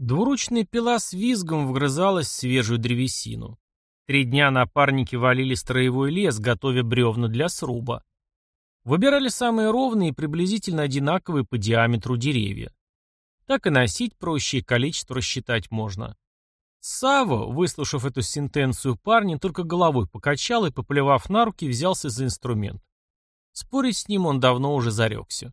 Двуручная пила с визгом вгрызалась в свежую древесину. Три дня напарники валили строевой лес, готовя бревна для сруба. Выбирали самые ровные и приблизительно одинаковые по диаметру деревья. Так и носить проще, и количество рассчитать можно. Сава, выслушав эту сентенцию парня, только головой покачал и, поплевав на руки, взялся за инструмент. Спорить с ним он давно уже зарекся.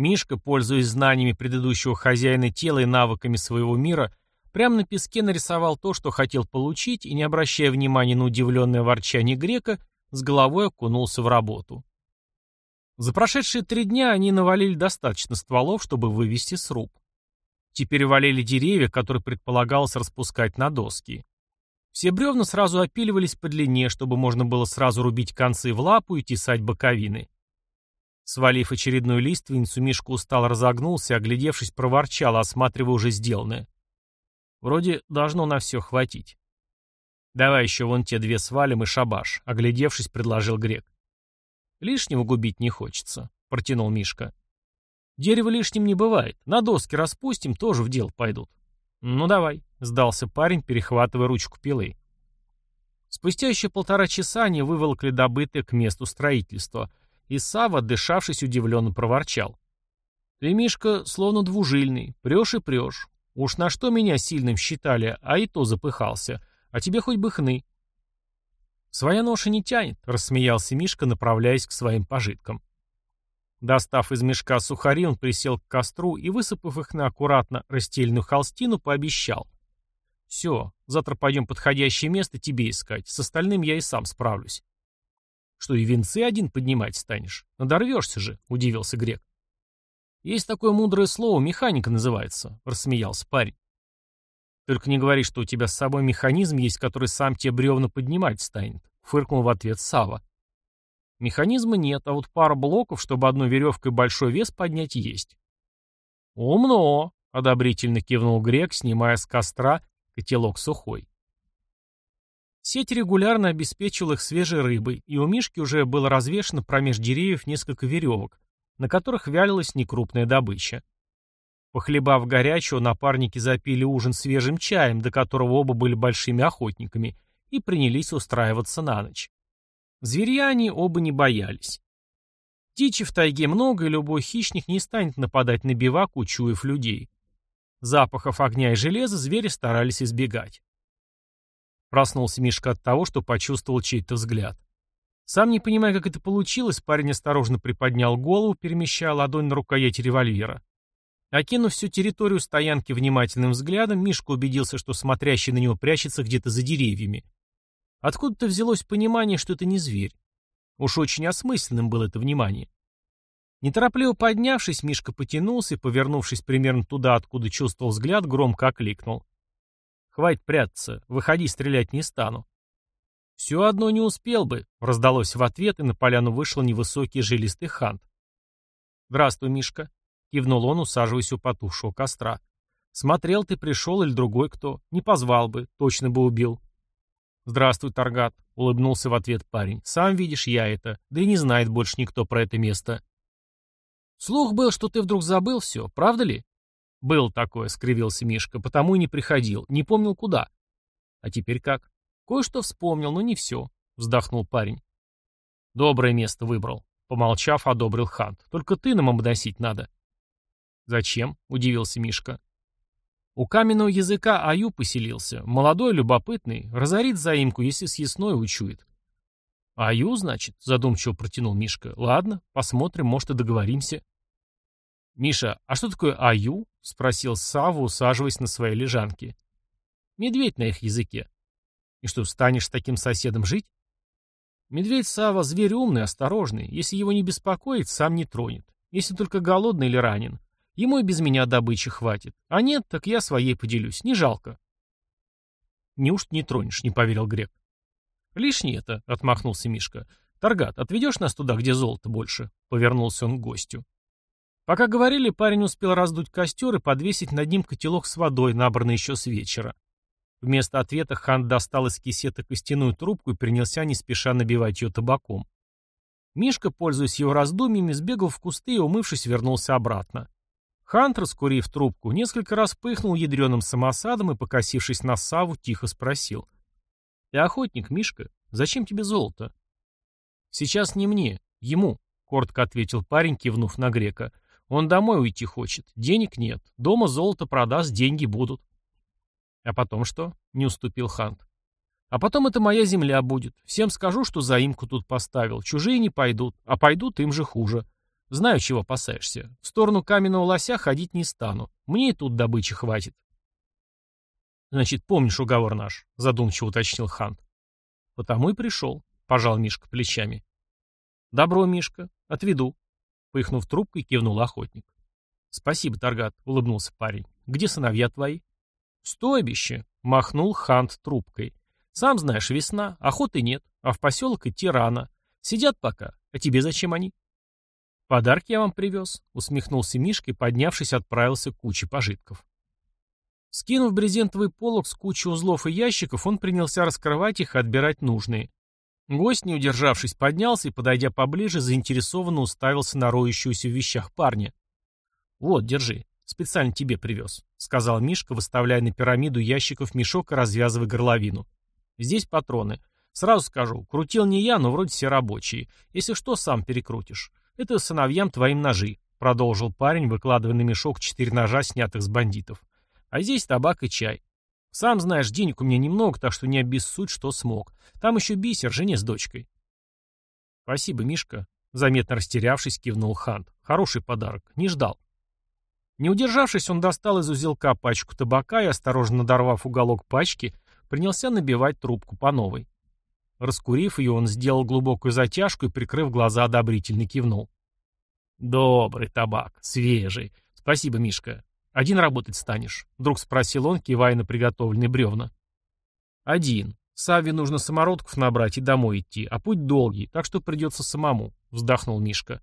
Мишка, пользуясь знаниями предыдущего хозяина тела и навыками своего мира, прямо на песке нарисовал то, что хотел получить, и, не обращая внимания на удивленное ворчание грека, с головой окунулся в работу. За прошедшие три дня они навалили достаточно стволов, чтобы вывести сруб. Теперь валили деревья, которые предполагалось распускать на доски. Все бревна сразу опиливались по длине, чтобы можно было сразу рубить концы в лапу и тесать боковины. Свалив очередную лиственницу, Мишка устал разогнулся, оглядевшись, проворчал, осматривая уже сделанное. Вроде должно на все хватить. «Давай еще вон те две свалим и шабаш», — оглядевшись, предложил Грек. «Лишнего губить не хочется», — протянул Мишка. «Дерево лишним не бывает. На доски распустим, тоже в дело пойдут». «Ну давай», — сдался парень, перехватывая ручку пилы. Спустя еще полтора часа они выволокли добытое к месту строительства, и Сава, дышавшись, удивленно проворчал. «Ты, Мишка, словно двужильный, прешь и прешь. Уж на что меня сильным считали, а и то запыхался. А тебе хоть бы хны». «Своя ноша не тянет», — рассмеялся Мишка, направляясь к своим пожиткам. Достав из мешка сухари, он присел к костру и, высыпав их на аккуратно расстеленную холстину, пообещал. «Все, завтра пойдем подходящее место тебе искать. С остальным я и сам справлюсь». «Что, и венцы один поднимать станешь? Надорвешься же», — удивился Грек. «Есть такое мудрое слово, механика называется», — рассмеялся парень. «Только не говори, что у тебя с собой механизм есть, который сам тебе бревна поднимать станет», — фыркнул в ответ Сава. «Механизма нет, а вот пара блоков, чтобы одной веревкой большой вес поднять, есть». «Умно», — одобрительно кивнул Грек, снимая с костра котелок сухой. Сеть регулярно обеспечивала их свежей рыбой, и у Мишки уже было развешено промеж деревьев несколько веревок, на которых вялилась некрупная добыча. Похлебав горячего, напарники запили ужин свежим чаем, до которого оба были большими охотниками, и принялись устраиваться на ночь. Зверья они оба не боялись. Дичи в тайге много, и любой хищник не станет нападать на бивак, учуяв людей. Запахов огня и железа звери старались избегать. Проснулся Мишка от того, что почувствовал чей-то взгляд. Сам не понимая, как это получилось, парень осторожно приподнял голову, перемещая ладонь на рукоять револьвера. Окинув всю территорию стоянки внимательным взглядом, Мишка убедился, что смотрящий на него прячется где-то за деревьями. Откуда-то взялось понимание, что это не зверь. Уж очень осмысленным было это внимание. Неторопливо поднявшись, Мишка потянулся и, повернувшись примерно туда, откуда чувствовал взгляд, громко окликнул. «Хватит прятаться, выходи, стрелять не стану». «Все одно не успел бы», — раздалось в ответ, и на поляну вышел невысокий жилистый хант. «Здравствуй, Мишка», — кивнул он, усаживаясь у потухшего костра. «Смотрел ты, пришел или другой кто. Не позвал бы, точно бы убил». «Здравствуй, Таргат», — улыбнулся в ответ парень. «Сам видишь, я это. Да и не знает больше никто про это место». «Слух был, что ты вдруг забыл все, правда ли?» «Был такое», — скривился Мишка, — «потому и не приходил, не помнил куда». «А теперь как?» «Кое-что вспомнил, но не все», — вздохнул парень. «Доброе место выбрал», — помолчав, одобрил Хант. «Только ты нам обносить надо». «Зачем?» — удивился Мишка. «У каменного языка Аю поселился. Молодой, любопытный. Разорит заимку, если съестной учует». «Аю, значит?» — задумчиво протянул Мишка. «Ладно, посмотрим, может и договоримся». «Миша, а что такое аю?» — спросил Савва, усаживаясь на своей лежанке. «Медведь на их языке». «И что, станешь с таким соседом жить?» «Медведь Сава зверь умный, осторожный. Если его не беспокоит, сам не тронет. Если только голодный или ранен. Ему и без меня добычи хватит. А нет, так я своей поделюсь. Не жалко». «Неужто не тронешь?» — не поверил Грек. «Лишнее это», — отмахнулся Мишка. «Таргат, отведешь нас туда, где золото больше?» — повернулся он к гостю. Пока говорили, парень успел раздуть костер и подвесить над ним котелок с водой, набранный еще с вечера. Вместо ответа хан достал из кисета костяную трубку и принялся не спеша набивать ее табаком. Мишка, пользуясь его раздумьями, сбегал в кусты и, умывшись, вернулся обратно. Хант, раскурив трубку, несколько раз пыхнул ядреным самосадом и, покосившись на Саву, тихо спросил. «Ты охотник, Мишка? Зачем тебе золото?» «Сейчас не мне, ему», — коротко ответил парень, кивнув на грека. «Он домой уйти хочет. Денег нет. Дома золото продаст, деньги будут». «А потом что?» — не уступил Хант. «А потом это моя земля будет. Всем скажу, что заимку тут поставил. Чужие не пойдут, а пойдут им же хуже. Знаю, чего опасаешься. В сторону каменного лося ходить не стану. Мне и тут добычи хватит. Значит, помнишь уговор наш, задумчиво уточнил хан. Потому и пришел, пожал Мишка плечами. Добро, Мишка, отведу. Пыхнув трубкой, кивнул охотник. Спасибо, Таргат, улыбнулся парень. Где сыновья твои? В стойбище, махнул Хант трубкой. Сам знаешь, весна, охоты нет, а в поселок идти рано. Сидят пока. А тебе зачем они? «Подарки я вам привез», — усмехнулся Мишка и, поднявшись, отправился к куче пожитков. Скинув брезентовый полог с кучей узлов и ящиков, он принялся раскрывать их и отбирать нужные. Гость, не удержавшись, поднялся и, подойдя поближе, заинтересованно уставился на роющуюся в вещах парня. «Вот, держи, специально тебе привез», — сказал Мишка, выставляя на пирамиду ящиков мешок и развязывая горловину. «Здесь патроны. Сразу скажу, крутил не я, но вроде все рабочие. Если что, сам перекрутишь. «Это сыновьям твоим ножи», — продолжил парень, выкладывая на мешок четыре ножа, снятых с бандитов. «А здесь табак и чай. Сам знаешь, денег у меня немного, так что не обессудь, что смог. Там еще бисер, жене с дочкой». «Спасибо, Мишка», — заметно растерявшись, кивнул Хант. «Хороший подарок. Не ждал». Не удержавшись, он достал из узелка пачку табака и, осторожно надорвав уголок пачки, принялся набивать трубку по новой. Раскурив ее, он сделал глубокую затяжку и, прикрыв глаза, одобрительно кивнул. «Добрый табак, свежий. Спасибо, Мишка. Один работать станешь?» Вдруг спросил он, кивая на приготовленные бревна. «Один. Саве нужно самородков набрать и домой идти, а путь долгий, так что придется самому», — вздохнул Мишка.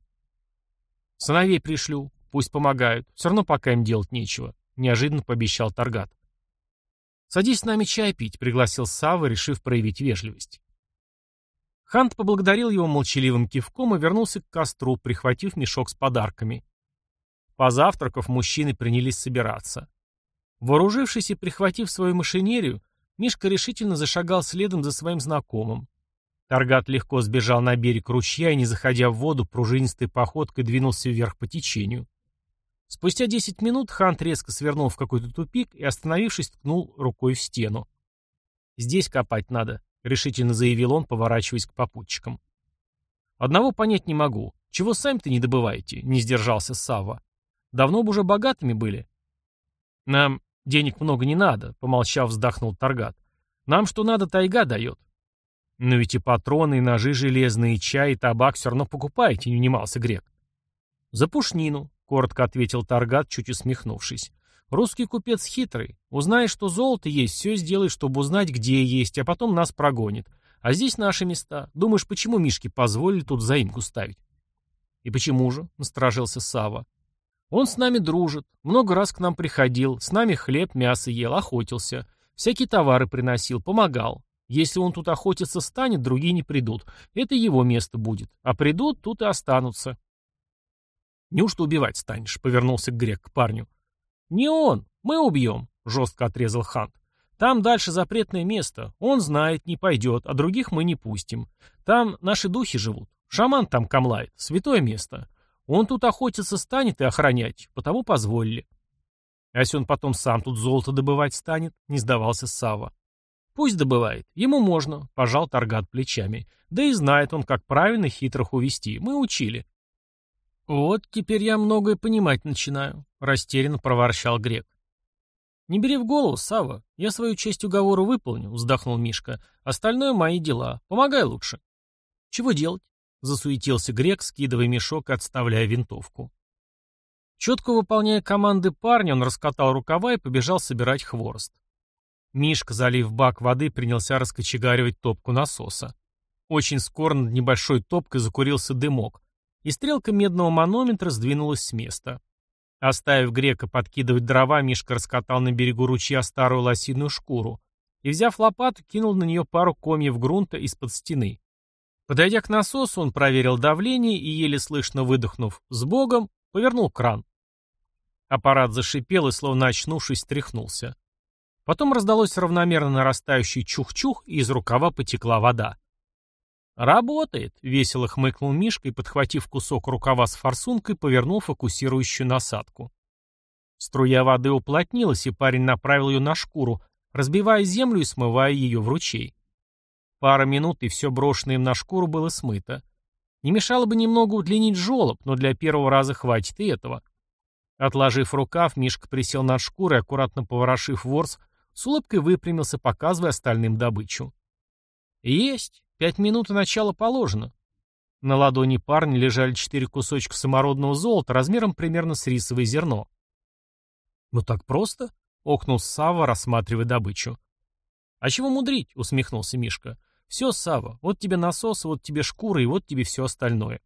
«Сыновей пришлю, пусть помогают. Все равно пока им делать нечего», — неожиданно пообещал Таргат. «Садись с нами чай пить», — пригласил Савва, решив проявить вежливость. Хант поблагодарил его молчаливым кивком и вернулся к костру, прихватив мешок с подарками. Позавтракав, мужчины принялись собираться. Вооружившись и прихватив свою машинерию, Мишка решительно зашагал следом за своим знакомым. Таргат легко сбежал на берег ручья и, не заходя в воду, пружинистой походкой двинулся вверх по течению. Спустя десять минут Хант резко свернул в какой-то тупик и, остановившись, ткнул рукой в стену. «Здесь копать надо», решительно заявил он, поворачиваясь к попутчикам. «Одного понять не могу. Чего сами-то не добываете?» — не сдержался Сава. «Давно бы уже богатыми были». «Нам денег много не надо», — помолчав, вздохнул Таргат. «Нам что надо, тайга дает». «Но ведь и патроны, и ножи железные, и чай, и табак все равно покупаете», — не унимался грек. «За пушнину», — коротко ответил Таргат, чуть усмехнувшись. Русский купец хитрый. Узнает, что золото есть, все сделает, чтобы узнать, где есть, а потом нас прогонит. А здесь наши места. Думаешь, почему Мишке позволили тут заимку ставить? И почему же? Насторожился Сава. Он с нами дружит, много раз к нам приходил, с нами хлеб, мясо ел, охотился, всякие товары приносил, помогал. Если он тут охотиться станет, другие не придут. Это его место будет. А придут, тут и останутся. Неужто убивать станешь? Повернулся Грек к парню. «Не он! Мы убьем!» — жестко отрезал Хант. «Там дальше запретное место. Он знает, не пойдет, а других мы не пустим. Там наши духи живут. Шаман там камлает. Святое место. Он тут охотиться станет и охранять, потому позволили». «А если он потом сам тут золото добывать станет?» — не сдавался Сава. «Пусть добывает. Ему можно», — пожал Таргат плечами. «Да и знает он, как правильно хитрых увести. Мы учили». «Вот теперь я многое понимать начинаю», — растерянно проворчал Грек. «Не бери в голову, Сава. Я свою часть уговора выполню», — вздохнул Мишка. «Остальное мои дела. Помогай лучше». «Чего делать?» — засуетился Грек, скидывая мешок и отставляя винтовку. Четко выполняя команды парня, он раскатал рукава и побежал собирать хворост. Мишка, залив бак воды, принялся раскочегаривать топку насоса. Очень скоро над небольшой топкой закурился дымок, и стрелка медного манометра сдвинулась с места. Оставив грека подкидывать дрова, Мишка раскатал на берегу ручья старую лосиную шкуру и, взяв лопату, кинул на нее пару комьев грунта из-под стены. Подойдя к насосу, он проверил давление и, еле слышно выдохнув «с Богом», повернул кран. Аппарат зашипел и, словно очнувшись, стряхнулся. Потом раздалось равномерно нарастающий чух-чух, и из рукава потекла вода. «Работает!» — весело хмыкнул Мишка и, подхватив кусок рукава с форсункой, повернул фокусирующую насадку. Струя воды уплотнилась, и парень направил ее на шкуру, разбивая землю и смывая ее в ручей. Пара минут, и все брошенное им на шкуру было смыто. Не мешало бы немного удлинить жолоб, но для первого раза хватит и этого. Отложив рукав, Мишка присел над шкурой, аккуратно поворошив ворс, с улыбкой выпрямился, показывая остальным добычу. «Есть! Пять минут и начало положено». На ладони парня лежали четыре кусочка самородного золота размером примерно с рисовое зерно. «Ну так просто?» — охнул Сава, рассматривая добычу. «А чего мудрить?» — усмехнулся Мишка. «Все, Сава, вот тебе насос, вот тебе шкура, и вот тебе все остальное.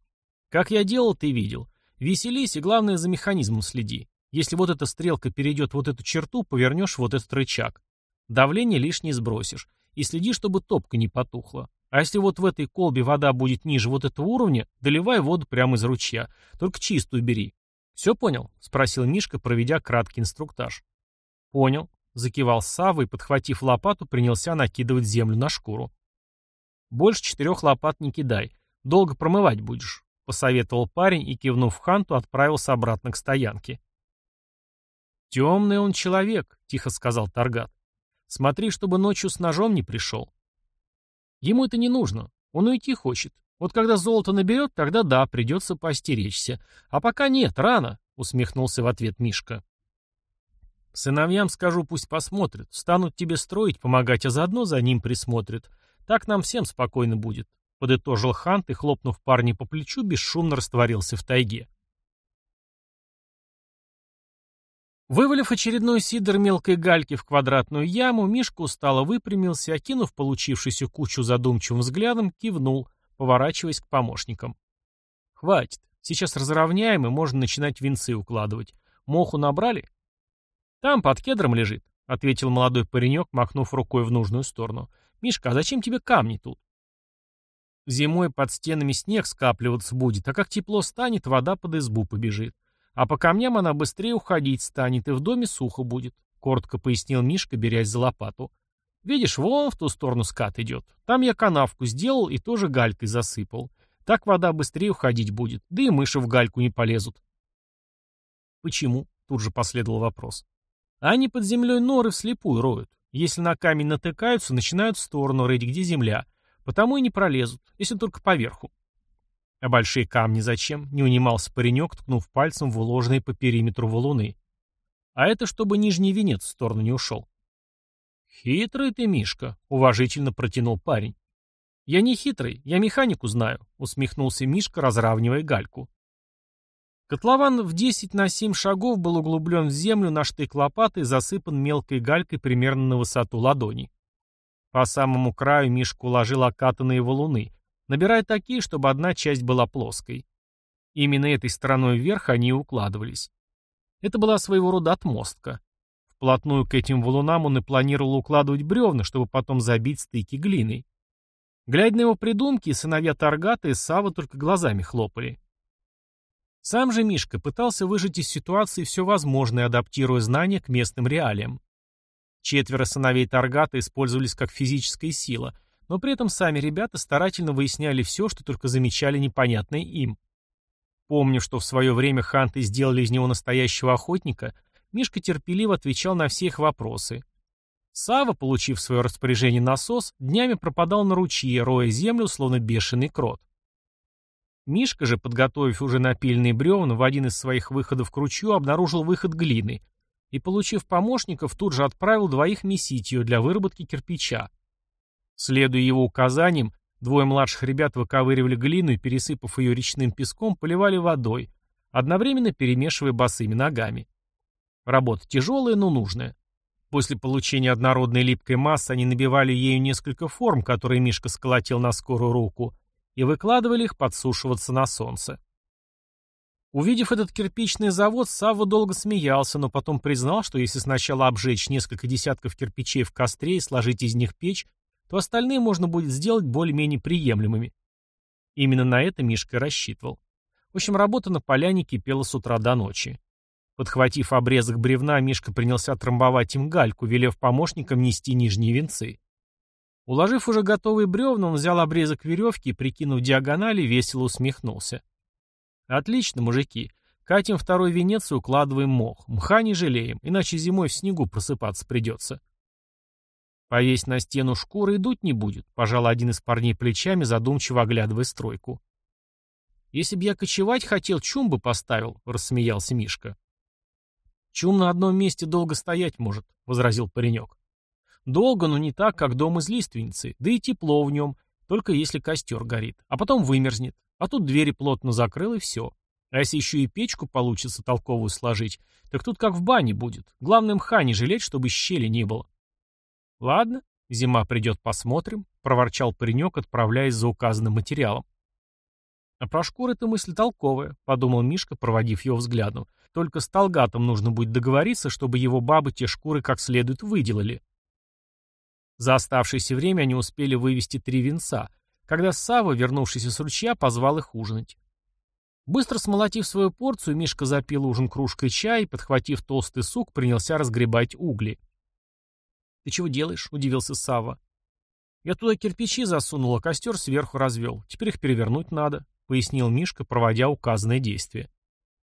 Как я делал, ты видел. Веселись и, главное, за механизмом следи. Если вот эта стрелка перейдет вот эту черту, повернешь вот этот рычаг. Давление лишнее сбросишь. И следи, чтобы топка не потухла. А если вот в этой колбе вода будет ниже вот этого уровня, доливай воду прямо из ручья. Только чистую бери. Все понял? Спросил Мишка, проведя краткий инструктаж. Понял. Закивал Савва и, подхватив лопату, принялся накидывать землю на шкуру. Больше четырех лопат не кидай. Долго промывать будешь. — посоветовал парень и, кивнув Ханту, отправился обратно к стоянке. «Темный он человек», — тихо сказал Таргат. «Смотри, чтобы ночью с ножом не пришел». Ему это не нужно. Он уйти хочет. Вот когда золото наберет, тогда да, придется поостеречься. А пока нет, рано, — усмехнулся в ответ Мишка. Сыновьям скажу, пусть посмотрят. Станут тебе строить, помогать, а заодно за ним присмотрят. Так нам всем спокойно будет подытожил Хант и, хлопнув парня по плечу, бесшумно растворился в тайге. Вывалив очередной сидр мелкой гальки в квадратную яму, Мишка устало выпрямился, окинув получившуюся кучу задумчивым взглядом, кивнул, поворачиваясь к помощникам. «Хватит. Сейчас разровняем, и можно начинать венцы укладывать. Моху набрали?» «Там, под кедром лежит», — ответил молодой паренек, махнув рукой в нужную сторону. «Мишка, а зачем тебе камни тут?» Зимой под стенами снег скапливаться будет, а как тепло станет, вода под избу побежит. А по камням она быстрее уходить станет, и в доме сухо будет», — коротко пояснил Мишка, берясь за лопату. «Видишь, вон в ту сторону скат идет. Там я канавку сделал и тоже галькой засыпал. Так вода быстрее уходить будет, да и мыши в гальку не полезут». «Почему?» — тут же последовал вопрос. «Они под землей норы вслепую роют. Если на камень натыкаются, начинают в сторону рыть, где земля, Потому и не пролезут, если только поверху. А большие камни зачем? Не унимался паренек, ткнув пальцем в уложенные по периметру валуны. А это чтобы нижний венец в сторону не ушел. «Хитрый ты, Мишка», — уважительно протянул парень. «Я не хитрый, я механику знаю», — усмехнулся Мишка, разравнивая гальку. Котлован в 10 на 7 шагов был углублен в землю на штык лопаты и засыпан мелкой галькой примерно на высоту ладони. По самому краю Мишка уложил окатанные валуны, набирая такие, чтобы одна часть была плоской. Именно этой стороной вверх они и укладывались. Это была своего рода отмостка. Вплотную к этим валунам он и планировал укладывать бревна, чтобы потом забить стыки глиной. Глядя на его придумки, сыновья Таргата и Сава только глазами хлопали. Сам же Мишка пытался выжать из ситуации все возможное, адаптируя знания к местным реалиям. Четверо сыновей Таргата использовались как физическая сила, но при этом сами ребята старательно выясняли все, что только замечали непонятное им. Помню, что в свое время ханты сделали из него настоящего охотника, Мишка терпеливо отвечал на все их вопросы. Сава, получив в свое распоряжение насос, днями пропадал на ручье, роя землю, словно бешеный крот. Мишка же, подготовив уже напильные бревна, в один из своих выходов к ручью обнаружил выход глины, и, получив помощников, тут же отправил двоих месить ее для выработки кирпича. Следуя его указаниям, двое младших ребят выковыривали глину и, пересыпав ее речным песком, поливали водой, одновременно перемешивая босыми ногами. Работа тяжелая, но нужная. После получения однородной липкой массы они набивали ею несколько форм, которые Мишка сколотил на скорую руку, и выкладывали их подсушиваться на солнце. Увидев этот кирпичный завод, Савва долго смеялся, но потом признал, что если сначала обжечь несколько десятков кирпичей в костре и сложить из них печь, то остальные можно будет сделать более-менее приемлемыми. Именно на это Мишка рассчитывал. В общем, работа на поляне кипела с утра до ночи. Подхватив обрезок бревна, Мишка принялся трамбовать им гальку, велев помощникам нести нижние венцы. Уложив уже готовые бревна, он взял обрезок веревки и, прикинув диагонали, весело усмехнулся. «Отлично, мужики. Катим второй венец и укладываем мох. Мха не жалеем, иначе зимой в снегу просыпаться придется». «Повесь на стену шкуры и дуть не будет», — пожал один из парней плечами, задумчиво оглядывая стройку. «Если б я кочевать хотел, чум бы поставил», — рассмеялся Мишка. «Чум на одном месте долго стоять может», — возразил паренек. «Долго, но не так, как дом из лиственницы, да и тепло в нем, только если костер горит, а потом вымерзнет, а тут двери плотно закрыл и все. А если еще и печку получится толковую сложить, так тут как в бане будет, главное мха не жалеть, чтобы щели не было». «Ладно, зима придет, посмотрим», — проворчал паренек, отправляясь за указанным материалом. «А про шкуры эта мысль толковая», — подумал Мишка, проводив его взглядом. «Только с Талгатом нужно будет договориться, чтобы его бабы те шкуры как следует выделали». За оставшееся время они успели вывести три венца, когда Сава, вернувшийся с ручья, позвал их ужинать. Быстро смолотив свою порцию, Мишка запил ужин кружкой чая и, подхватив толстый сук, принялся разгребать угли. «Ты чего делаешь?» — удивился Сава. «Я туда кирпичи засунул, а костер сверху развел. Теперь их перевернуть надо», — пояснил Мишка, проводя указанное действие.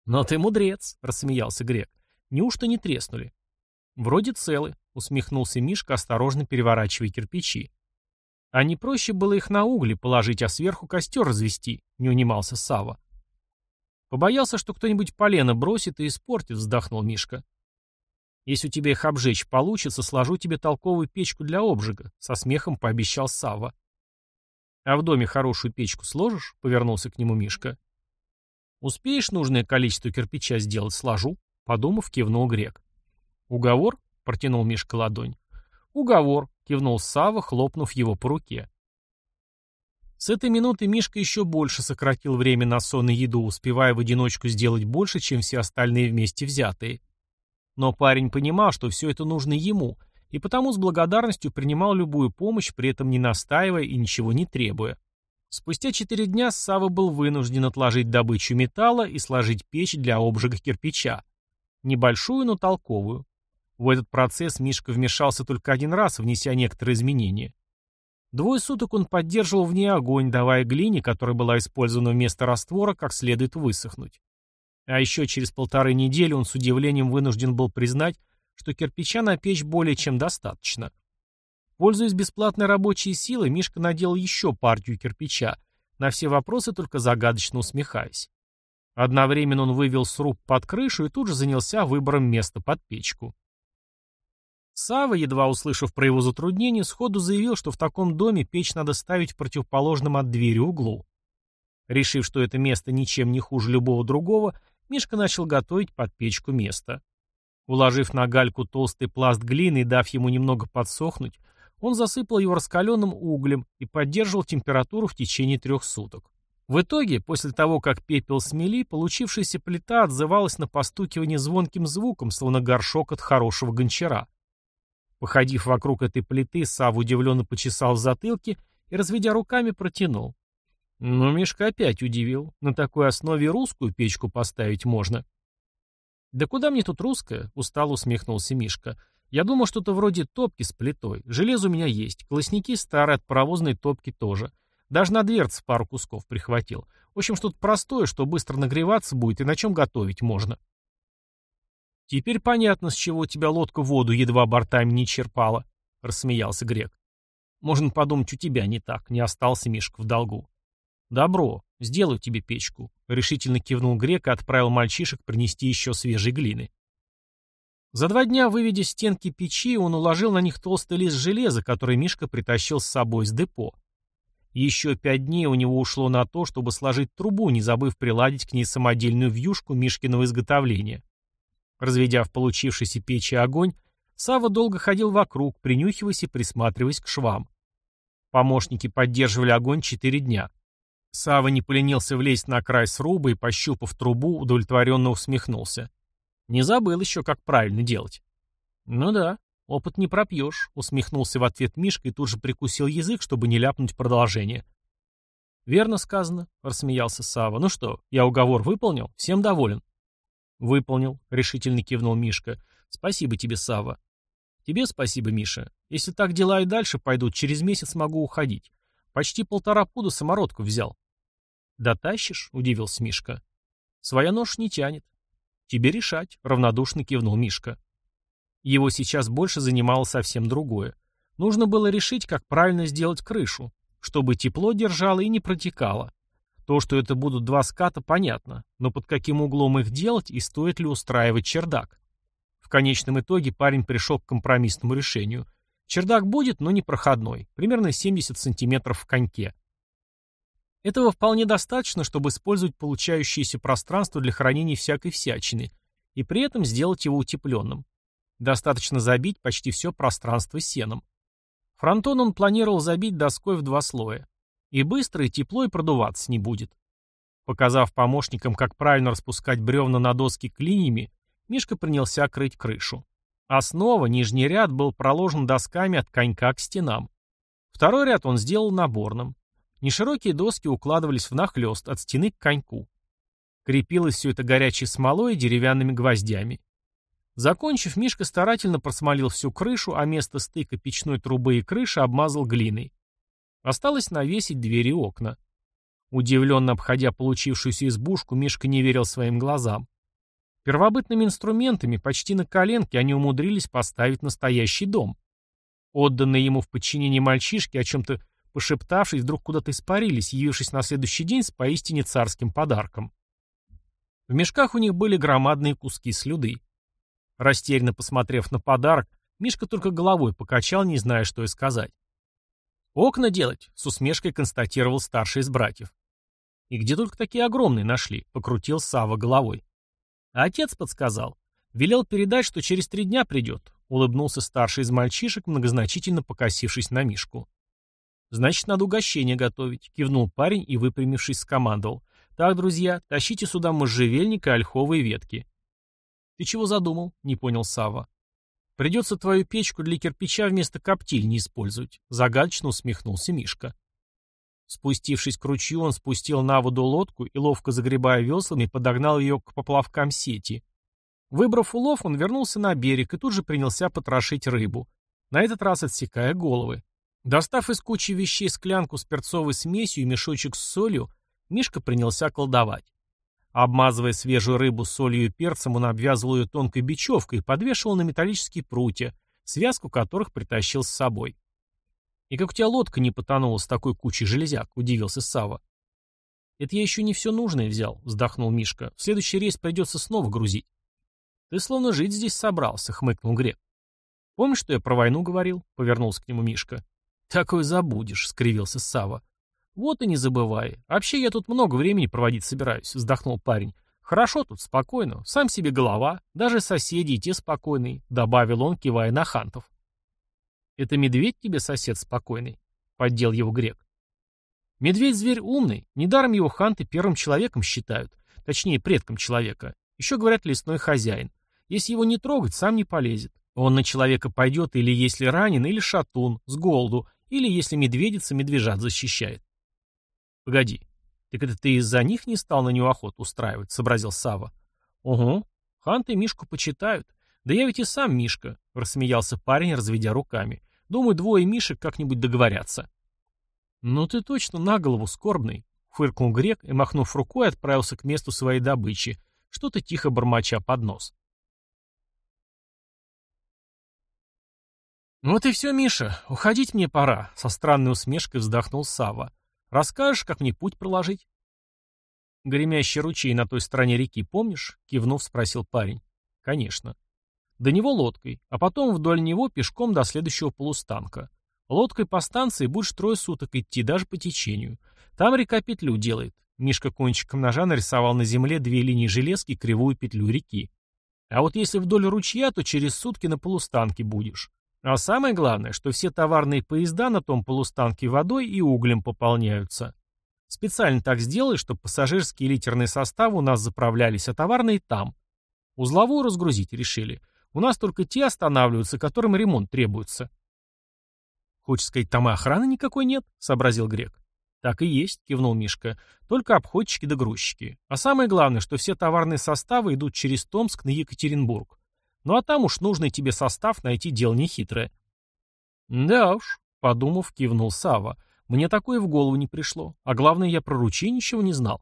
«Но ты мудрец», — рассмеялся Грек. «Неужто не треснули?» «Вроде целы», — усмехнулся Мишка, осторожно переворачивая кирпичи. «А не проще было их на угли положить, а сверху костер развести», — не унимался Сава. «Побоялся, что кто-нибудь полено бросит и испортит», — вздохнул Мишка. «Если у тебя их обжечь получится, сложу тебе толковую печку для обжига», — со смехом пообещал Савва. «А в доме хорошую печку сложишь?» — повернулся к нему Мишка. «Успеешь нужное количество кирпича сделать, сложу», — подумав, кивнул Грек. «Уговор?» — протянул Мишка ладонь. «Уговор», — кивнул Сава, хлопнув его по руке. С этой минуты Мишка еще больше сократил время на сон и еду, успевая в одиночку сделать больше, чем все остальные вместе взятые. Но парень понимал, что все это нужно ему, и потому с благодарностью принимал любую помощь, при этом не настаивая и ничего не требуя. Спустя четыре дня Сава был вынужден отложить добычу металла и сложить печь для обжига кирпича. Небольшую, но толковую. В этот процесс Мишка вмешался только один раз, внеся некоторые изменения. Двое суток он поддерживал в ней огонь, давая глине, которая была использована вместо раствора, как следует высохнуть. А еще через полторы недели он с удивлением вынужден был признать, что кирпича на печь более чем достаточно. Пользуясь бесплатной рабочей силой, Мишка надел еще партию кирпича, на все вопросы только загадочно усмехаясь. Одновременно он вывел сруб под крышу и тут же занялся выбором места под печку. Сава, едва услышав про его затруднение, сходу заявил, что в таком доме печь надо ставить в противоположном от двери углу. Решив, что это место ничем не хуже любого другого, Мишка начал готовить под печку место. Уложив на гальку толстый пласт глины и дав ему немного подсохнуть, он засыпал его раскаленным углем и поддерживал температуру в течение трех суток. В итоге, после того, как пепел смели, получившаяся плита отзывалась на постукивание звонким звуком, словно горшок от хорошего гончара. Походив вокруг этой плиты, Сав удивленно почесал в затылке и, разведя руками, протянул. Но Мишка опять удивил. На такой основе русскую печку поставить можно. «Да куда мне тут русская?» — устало усмехнулся Мишка. «Я думал, что-то вроде топки с плитой. Железо у меня есть. Колосники старые от паровозной топки тоже. Даже на дверце пару кусков прихватил. В общем, что-то простое, что быстро нагреваться будет и на чем готовить можно». «Теперь понятно, с чего у тебя лодка воду едва бортами не черпала», — рассмеялся Грек. «Можно подумать, у тебя не так. Не остался Мишка в долгу. «Добро, сделаю тебе печку», — решительно кивнул грек и отправил мальчишек принести еще свежей глины. За два дня, выведя стенки печи, он уложил на них толстый лист железа, который Мишка притащил с собой с депо. Еще пять дней у него ушло на то, чтобы сложить трубу, не забыв приладить к ней самодельную вьюшку Мишкиного изготовления. Разведя в получившейся печи огонь, Сава долго ходил вокруг, принюхиваясь и присматриваясь к швам. Помощники поддерживали огонь четыре дня. Сава не поленился влезть на край сруба и, пощупав трубу, удовлетворенно усмехнулся. Не забыл еще, как правильно делать. Ну да, опыт не пропьешь, усмехнулся в ответ Мишка и тут же прикусил язык, чтобы не ляпнуть продолжение. Верно сказано, рассмеялся Сава. Ну что, я уговор выполнил, всем доволен. «Выполнил», — решительно кивнул Мишка. «Спасибо тебе, Сава. «Тебе спасибо, Миша. Если так дела и дальше пойдут, через месяц могу уходить. Почти полтора пуда самородку взял». «Дотащишь?» — удивился Мишка. «Своя нож не тянет». «Тебе решать», — равнодушно кивнул Мишка. Его сейчас больше занимало совсем другое. Нужно было решить, как правильно сделать крышу, чтобы тепло держало и не протекало. То, что это будут два ската, понятно, но под каким углом их делать и стоит ли устраивать чердак? В конечном итоге парень пришел к компромиссному решению. Чердак будет, но не проходной, примерно 70 сантиметров в коньке. Этого вполне достаточно, чтобы использовать получающееся пространство для хранения всякой всячины, и при этом сделать его утепленным. Достаточно забить почти все пространство сеном. Фронтон он планировал забить доской в два слоя. И быстро, и тепло, и продуваться не будет. Показав помощникам, как правильно распускать бревна на доски клиньями, Мишка принялся крыть крышу. Основа, нижний ряд, был проложен досками от конька к стенам. Второй ряд он сделал наборным. Неширокие доски укладывались внахлёст от стены к коньку. Крепилось все это горячей смолой и деревянными гвоздями. Закончив, Мишка старательно просмолил всю крышу, а место стыка печной трубы и крыши обмазал глиной. Осталось навесить двери и окна. Удивленно обходя получившуюся избушку, Мишка не верил своим глазам. Первобытными инструментами, почти на коленке, они умудрились поставить настоящий дом. Отданные ему в подчинение мальчишки, о чем-то пошептавшись, вдруг куда-то испарились, явившись на следующий день с поистине царским подарком. В мешках у них были громадные куски слюды. Растерянно посмотрев на подарок, Мишка только головой покачал, не зная, что и сказать. «Окна делать», — с усмешкой констатировал старший из братьев. «И где только такие огромные нашли?» — покрутил Сава головой. Отец подсказал. Велел передать, что через три дня придет. Улыбнулся старший из мальчишек, многозначительно покосившись на Мишку. «Значит, надо угощение готовить», — кивнул парень и, выпрямившись, скомандовал. «Так, друзья, тащите сюда можжевельник и ольховые ветки». «Ты чего задумал?» — не понял Сава. «Придется твою печку для кирпича вместо коптильни использовать», — загадочно усмехнулся Мишка. Спустившись к ручью, он спустил на воду лодку и, ловко загребая веслами, подогнал ее к поплавкам сети. Выбрав улов, он вернулся на берег и тут же принялся потрошить рыбу, на этот раз отсекая головы. Достав из кучи вещей склянку с перцовой смесью и мешочек с солью, Мишка принялся колдовать. Обмазывая свежую рыбу солью и перцем, он обвязывал ее тонкой бечевкой и подвешивал на металлические прутья, связку которых притащил с собой. «И как у тебя лодка не потонула с такой кучей железяк?» — удивился Сава. «Это я еще не все нужное взял», — вздохнул Мишка. «В следующий рейс придется снова грузить». «Ты словно жить здесь собрался», — хмыкнул Грек. «Помнишь, что я про войну говорил?» — повернулся к нему Мишка. «Такое забудешь», — скривился Сава. «Вот и не забывай. Вообще я тут много времени проводить собираюсь», — вздохнул парень. «Хорошо тут, спокойно. Сам себе голова. Даже соседи и те спокойные», — добавил он, кивая на хантов. «Это медведь тебе сосед спокойный?» — поддел его грек. «Медведь — зверь умный. Недаром его ханты первым человеком считают. Точнее, предком человека. Еще говорят лесной хозяин. Если его не трогать, сам не полезет. Он на человека пойдет или если ранен, или шатун, с голоду, или если медведица медвежат защищает. Погоди, так это ты из-за них не стал на него охоту устраивать, сообразил Сава. Угу, ханты Мишку почитают. Да я ведь и сам Мишка, рассмеялся парень, разведя руками. Думаю, двое Мишек как-нибудь договорятся. «Ну ты точно на голову скорбный», — фыркнул грек и, махнув рукой, отправился к месту своей добычи, что-то тихо бормоча под нос. «Вот и все, Миша, уходить мне пора», — со странной усмешкой вздохнул Сава. «Расскажешь, как мне путь проложить?» «Гремящий ручей на той стороне реки, помнишь?» — кивнув, спросил парень. «Конечно». До него лодкой, а потом вдоль него пешком до следующего полустанка. Лодкой по станции будешь трое суток идти, даже по течению. Там река петлю делает. Мишка кончиком ножа нарисовал на земле две линии железки кривую петлю реки. А вот если вдоль ручья, то через сутки на полустанке будешь. А самое главное, что все товарные поезда на том полустанке водой и углем пополняются. Специально так сделали, чтобы пассажирские и литерные составы у нас заправлялись, а товарные там. Узловую разгрузить решили. У нас только те останавливаются, которым ремонт требуется. Хочешь сказать, там и охраны никакой нет? Сообразил Грек. Так и есть, кивнул Мишка. Только обходчики да грузчики. А самое главное, что все товарные составы идут через Томск на Екатеринбург. Ну а там уж нужный тебе состав найти дело нехитрое. Да уж, подумав, кивнул Сава. Мне такое в голову не пришло. А главное, я про ручей ничего не знал.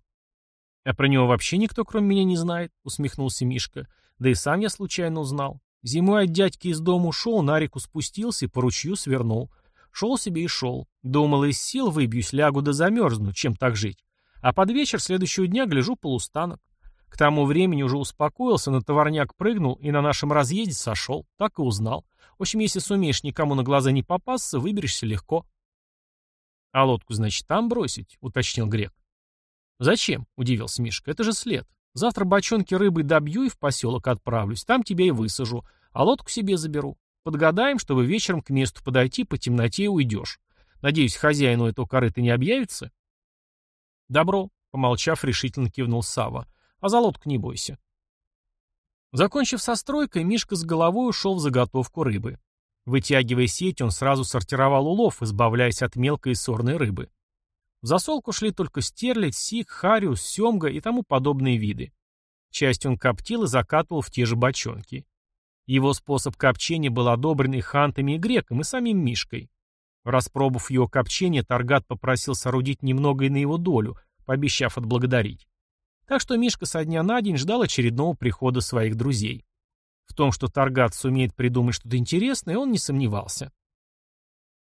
А про него вообще никто, кроме меня, не знает, усмехнулся Мишка. Да и сам я случайно узнал. Зимой от дядьки из дома ушел, на реку спустился и по ручью свернул. Шел себе и шел. Думал, из сил выбьюсь, лягу да замерзну, чем так жить. А под вечер следующего дня гляжу полустанок. К тому времени уже успокоился, на товарняк прыгнул и на нашем разъезде сошел. Так и узнал. В общем, если сумеешь никому на глаза не попасться, выберешься легко. — А лодку, значит, там бросить? — уточнил Грек. — Зачем? — удивился Мишка. — Это же след. Завтра бочонки рыбы добью и в поселок отправлюсь. Там тебя и высажу. А лодку себе заберу. Подгадаем, чтобы вечером к месту подойти, по темноте уйдешь. Надеюсь, хозяину этого корыта не объявится? — Добро, — помолчав, решительно кивнул Сава. А за лодку не бойся. Закончив со стройкой, Мишка с головой ушел в заготовку рыбы. Вытягивая сеть, он сразу сортировал улов, избавляясь от мелкой и сорной рыбы. В засолку шли только стерлядь, сик, хариус, семга и тому подобные виды. Часть он коптил и закатывал в те же бочонки. Его способ копчения был одобрен и хантами, и греком, и самим Мишкой. Распробовав его копчение, Таргат попросил соорудить немного и на его долю, пообещав отблагодарить. Так что Мишка со дня на день ждал очередного прихода своих друзей. В том, что Таргат сумеет придумать что-то интересное, он не сомневался.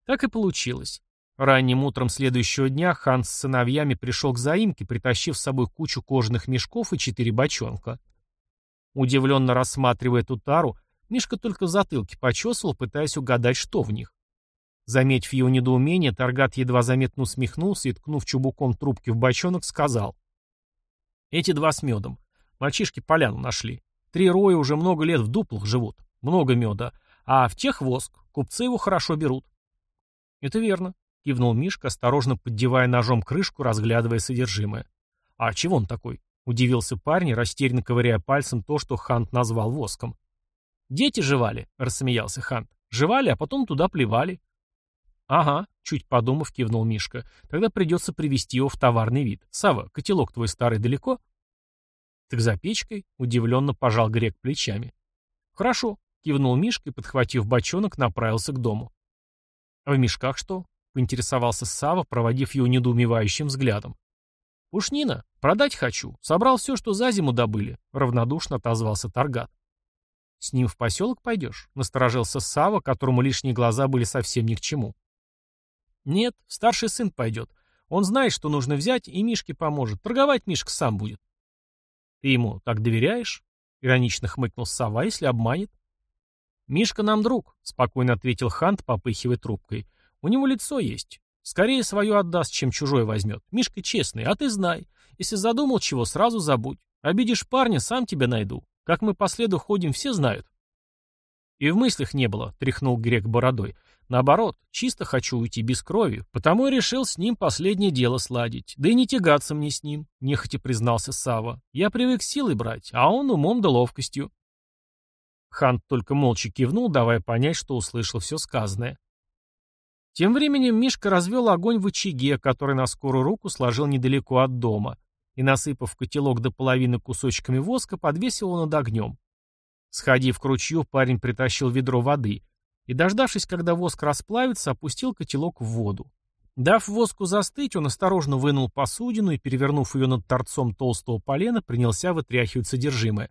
Так и получилось. Ранним утром следующего дня хан с сыновьями пришел к заимке, притащив с собой кучу кожаных мешков и четыре бочонка. Удивленно рассматривая эту тару, Мишка только в затылке почесывал, пытаясь угадать, что в них. Заметив его недоумение, Таргат едва заметно усмехнулся и, ткнув чубуком трубки в бочонок, сказал. Эти два с медом. Мальчишки поляну нашли. Три роя уже много лет в дуплах живут. Много меда. А в тех воск. Купцы его хорошо берут. Это верно, кивнул Мишка, осторожно поддевая ножом крышку, разглядывая содержимое. А чего он такой? Удивился парень, растерянно ковыряя пальцем то, что Хант назвал воском. «Дети жевали», — рассмеялся Хант. «Жевали, а потом туда плевали». «Ага», — чуть подумав, кивнул Мишка. «Тогда придется привести его в товарный вид. Сава, котелок твой старый далеко?» «Так за печкой», — удивленно пожал грек плечами. «Хорошо», — кивнул Мишка и, подхватив бочонок, направился к дому. «А в мешках что?» — поинтересовался Сава, проводив его недоумевающим взглядом. «Пушнина. Продать хочу. Собрал все, что за зиму добыли», — равнодушно отозвался Таргат. «С ним в поселок пойдешь?» — насторожился Сава, которому лишние глаза были совсем ни к чему. Нет, старший сын пойдет. Он знает, что нужно взять, и Мишке поможет. Торговать Мишка сам будет. Ты ему так доверяешь? Иронично хмыкнул сова, если обманет. Мишка нам друг, спокойно ответил Хант, попыхивая трубкой. У него лицо есть. Скорее свое отдаст, чем чужое возьмет. Мишка честный, а ты знай. Если задумал чего, сразу забудь. Обидишь парня, сам тебя найду. Как мы по следу ходим, все знают. И в мыслях не было, тряхнул грек бородой. Наоборот, чисто хочу уйти без крови, потому и решил с ним последнее дело сладить. Да и не тягаться мне с ним, нехотя признался Сава. Я привык силой брать, а он умом да ловкостью. Хан только молча кивнул, давая понять, что услышал все сказанное. Тем временем Мишка развел огонь в очаге, который на скорую руку сложил недалеко от дома, и, насыпав котелок до половины кусочками воска, подвесил его над огнем. Сходив к ручью, парень притащил ведро воды, и, дождавшись, когда воск расплавится, опустил котелок в воду. Дав воску застыть, он осторожно вынул посудину и, перевернув ее над торцом толстого полена, принялся вытряхивать содержимое.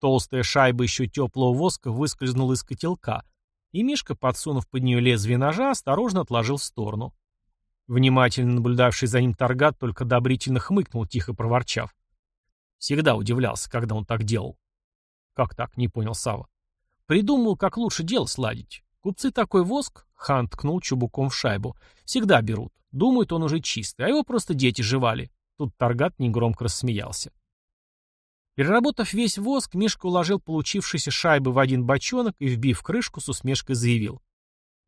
Толстая шайба еще теплого воска выскользнула из котелка, и Мишка, подсунув под нее лезвие ножа, осторожно отложил в сторону. Внимательно наблюдавший за ним Таргат только одобрительно хмыкнул, тихо проворчав. Всегда удивлялся, когда он так делал. «Как так?» — не понял Сава. Придумал, как лучше дело сладить. Купцы такой воск, хан ткнул чубуком в шайбу, всегда берут. Думают, он уже чистый, а его просто дети жевали. Тут Таргат негромко рассмеялся. Переработав весь воск, Мишка уложил получившиеся шайбы в один бочонок и, вбив крышку, с усмешкой заявил.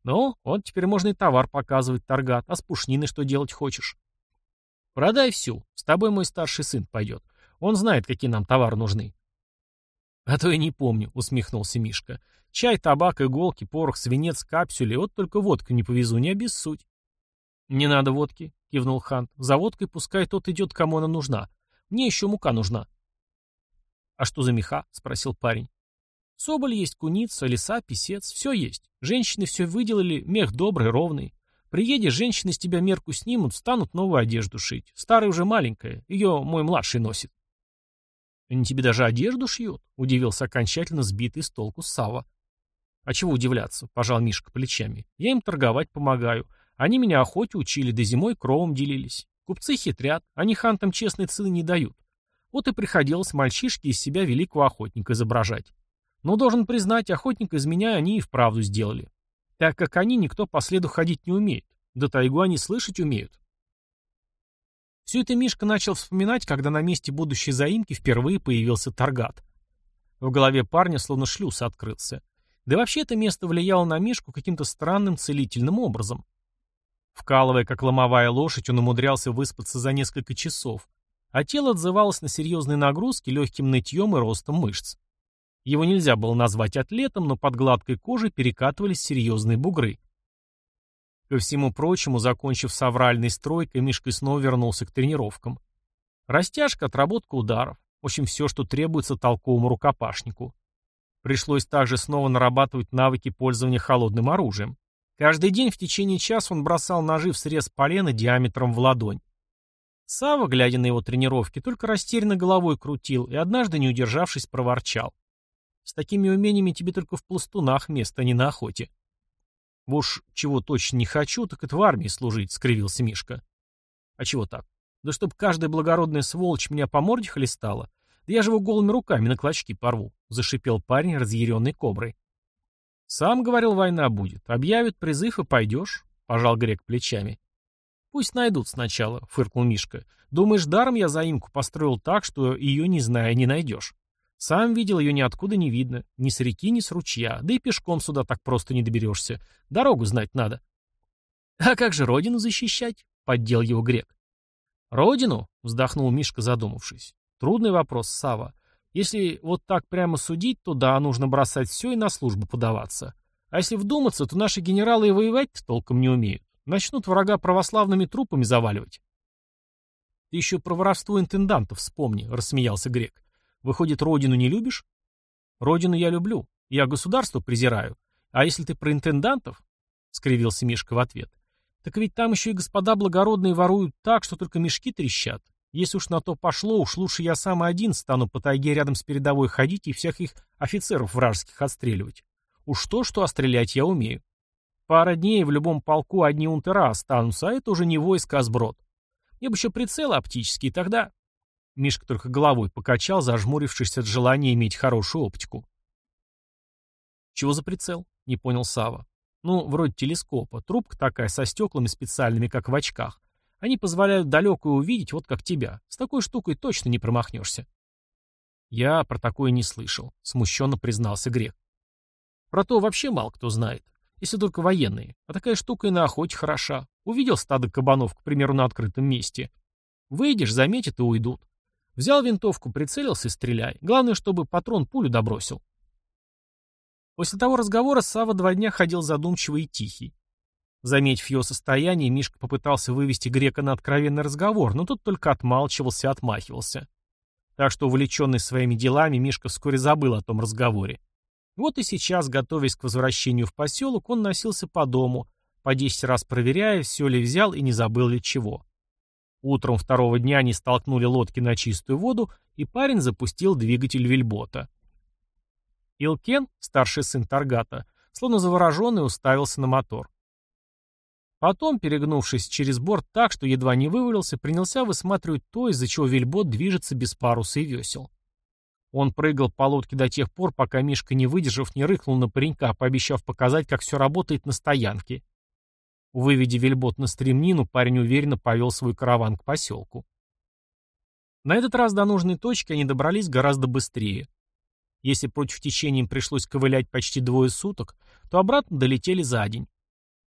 «Ну, вот теперь можно и товар показывать, Таргат. А с пушниной что делать хочешь?» «Продай всю. С тобой мой старший сын пойдет. Он знает, какие нам товары нужны. «А то я не помню», — усмехнулся Мишка. «Чай, табак, иголки, порох, свинец, капсюли, вот только водку не повезу, не обессудь». «Не надо водки», — кивнул Хант. «За водкой пускай тот идет, кому она нужна. Мне еще мука нужна». «А что за меха?» — спросил парень. «Соболь есть, куница, лиса, писец, все есть. Женщины все выделали, мех добрый, ровный. Приедешь, женщины с тебя мерку снимут, станут новую одежду шить. Старая уже маленькая, ее мой младший носит». «Они тебе даже одежду шьют?» — удивился окончательно сбитый с толку Сава. «А чего удивляться?» — пожал Мишка плечами. «Я им торговать помогаю. Они меня охоте учили, да зимой кровом делились. Купцы хитрят, они хантам честной цены не дают. Вот и приходилось мальчишке из себя великого охотника изображать. Но должен признать, охотника из меня они и вправду сделали. Так как они, никто по следу ходить не умеет. Да тайгу они слышать умеют. Все это Мишка начал вспоминать, когда на месте будущей заимки впервые появился Таргат. В голове парня словно шлюз открылся. Да вообще это место влияло на Мишку каким-то странным целительным образом. Вкалывая, как ломовая лошадь, он умудрялся выспаться за несколько часов, а тело отзывалось на серьезные нагрузки легким нытьем и ростом мышц. Его нельзя было назвать атлетом, но под гладкой кожей перекатывались серьезные бугры. Ко всему прочему, закончив с авральной стройкой, Мишка снова вернулся к тренировкам. Растяжка, отработка ударов. В общем, все, что требуется толковому рукопашнику. Пришлось также снова нарабатывать навыки пользования холодным оружием. Каждый день в течение часа он бросал ножи в срез полена диаметром в ладонь. Сава, глядя на его тренировки, только растерянно головой крутил и однажды, не удержавшись, проворчал. «С такими умениями тебе только в пластунах место, а не на охоте». «В уж чего точно не хочу, так это в армии служить», — скривился Мишка. «А чего так? Да чтоб каждая благородная сволочь меня по морде хлестала. Да я же его голыми руками на клочки порву», — зашипел парень, разъяренный коброй. «Сам, говорил, война будет. Объявят призыв и пойдешь», — пожал Грек плечами. «Пусть найдут сначала», — фыркнул Мишка. «Думаешь, даром я заимку построил так, что ее, не зная, не найдешь? Сам видел, ее ниоткуда не видно. Ни с реки, ни с ручья. Да и пешком сюда так просто не доберешься. Дорогу знать надо». «А как же родину защищать?» — поддел его Грек. «Родину?» — вздохнул Мишка, задумавшись. «Трудный вопрос, Сава. Если вот так прямо судить, то да, нужно бросать все и на службу подаваться. А если вдуматься, то наши генералы и воевать толком не умеют. Начнут врага православными трупами заваливать. Ты еще про воровство интендантов вспомни, рассмеялся грек. Выходит, родину не любишь? Родину я люблю. Я государство презираю. А если ты про интендантов? Скривился Мишка в ответ. Так ведь там еще и господа благородные воруют так, что только мешки трещат. Если уж на то пошло, уж лучше я сам один стану по тайге рядом с передовой ходить и всех их офицеров вражеских отстреливать. Уж то, что а стрелять я умею. Пара дней в любом полку одни унтера останутся, а это уже не войско, а сброд. Мне бы еще прицел оптический, тогда... Мишка только головой покачал, зажмурившись от желания иметь хорошую оптику. «Чего за прицел?» — не понял Сава. «Ну, вроде телескопа. Трубка такая, со стеклами специальными, как в очках. Они позволяют далекое увидеть, вот как тебя. С такой штукой точно не промахнешься. Я про такое не слышал, смущенно признался Грек. Про то вообще мало кто знает, если только военные. А такая штука и на охоте хороша. Увидел стадо кабанов, к примеру, на открытом месте. Выйдешь, заметят и уйдут. Взял винтовку, прицелился и стреляй. Главное, чтобы патрон пулю добросил. После того разговора Сава два дня ходил задумчивый и тихий. Заметив его состояние, Мишка попытался вывести грека на откровенный разговор, но тот только отмалчивался и отмахивался. Так что, увлеченный своими делами, Мишка вскоре забыл о том разговоре. Вот и сейчас, готовясь к возвращению в поселок, он носился по дому, по десять раз проверяя, все ли взял и не забыл ли чего. Утром второго дня они столкнули лодки на чистую воду, и парень запустил двигатель вельбота. Илкен, старший сын Таргата, словно завороженный, уставился на мотор. Потом, перегнувшись через борт так, что едва не вывалился, принялся высматривать то, из-за чего вельбот движется без паруса и весел. Он прыгал по лодке до тех пор, пока Мишка, не выдержав, не рыкнул на паренька, пообещав показать, как все работает на стоянке. Выведя вельбот на стремнину, парень уверенно повел свой караван к поселку. На этот раз до нужной точки они добрались гораздо быстрее. Если против течения им пришлось ковылять почти двое суток, то обратно долетели за день.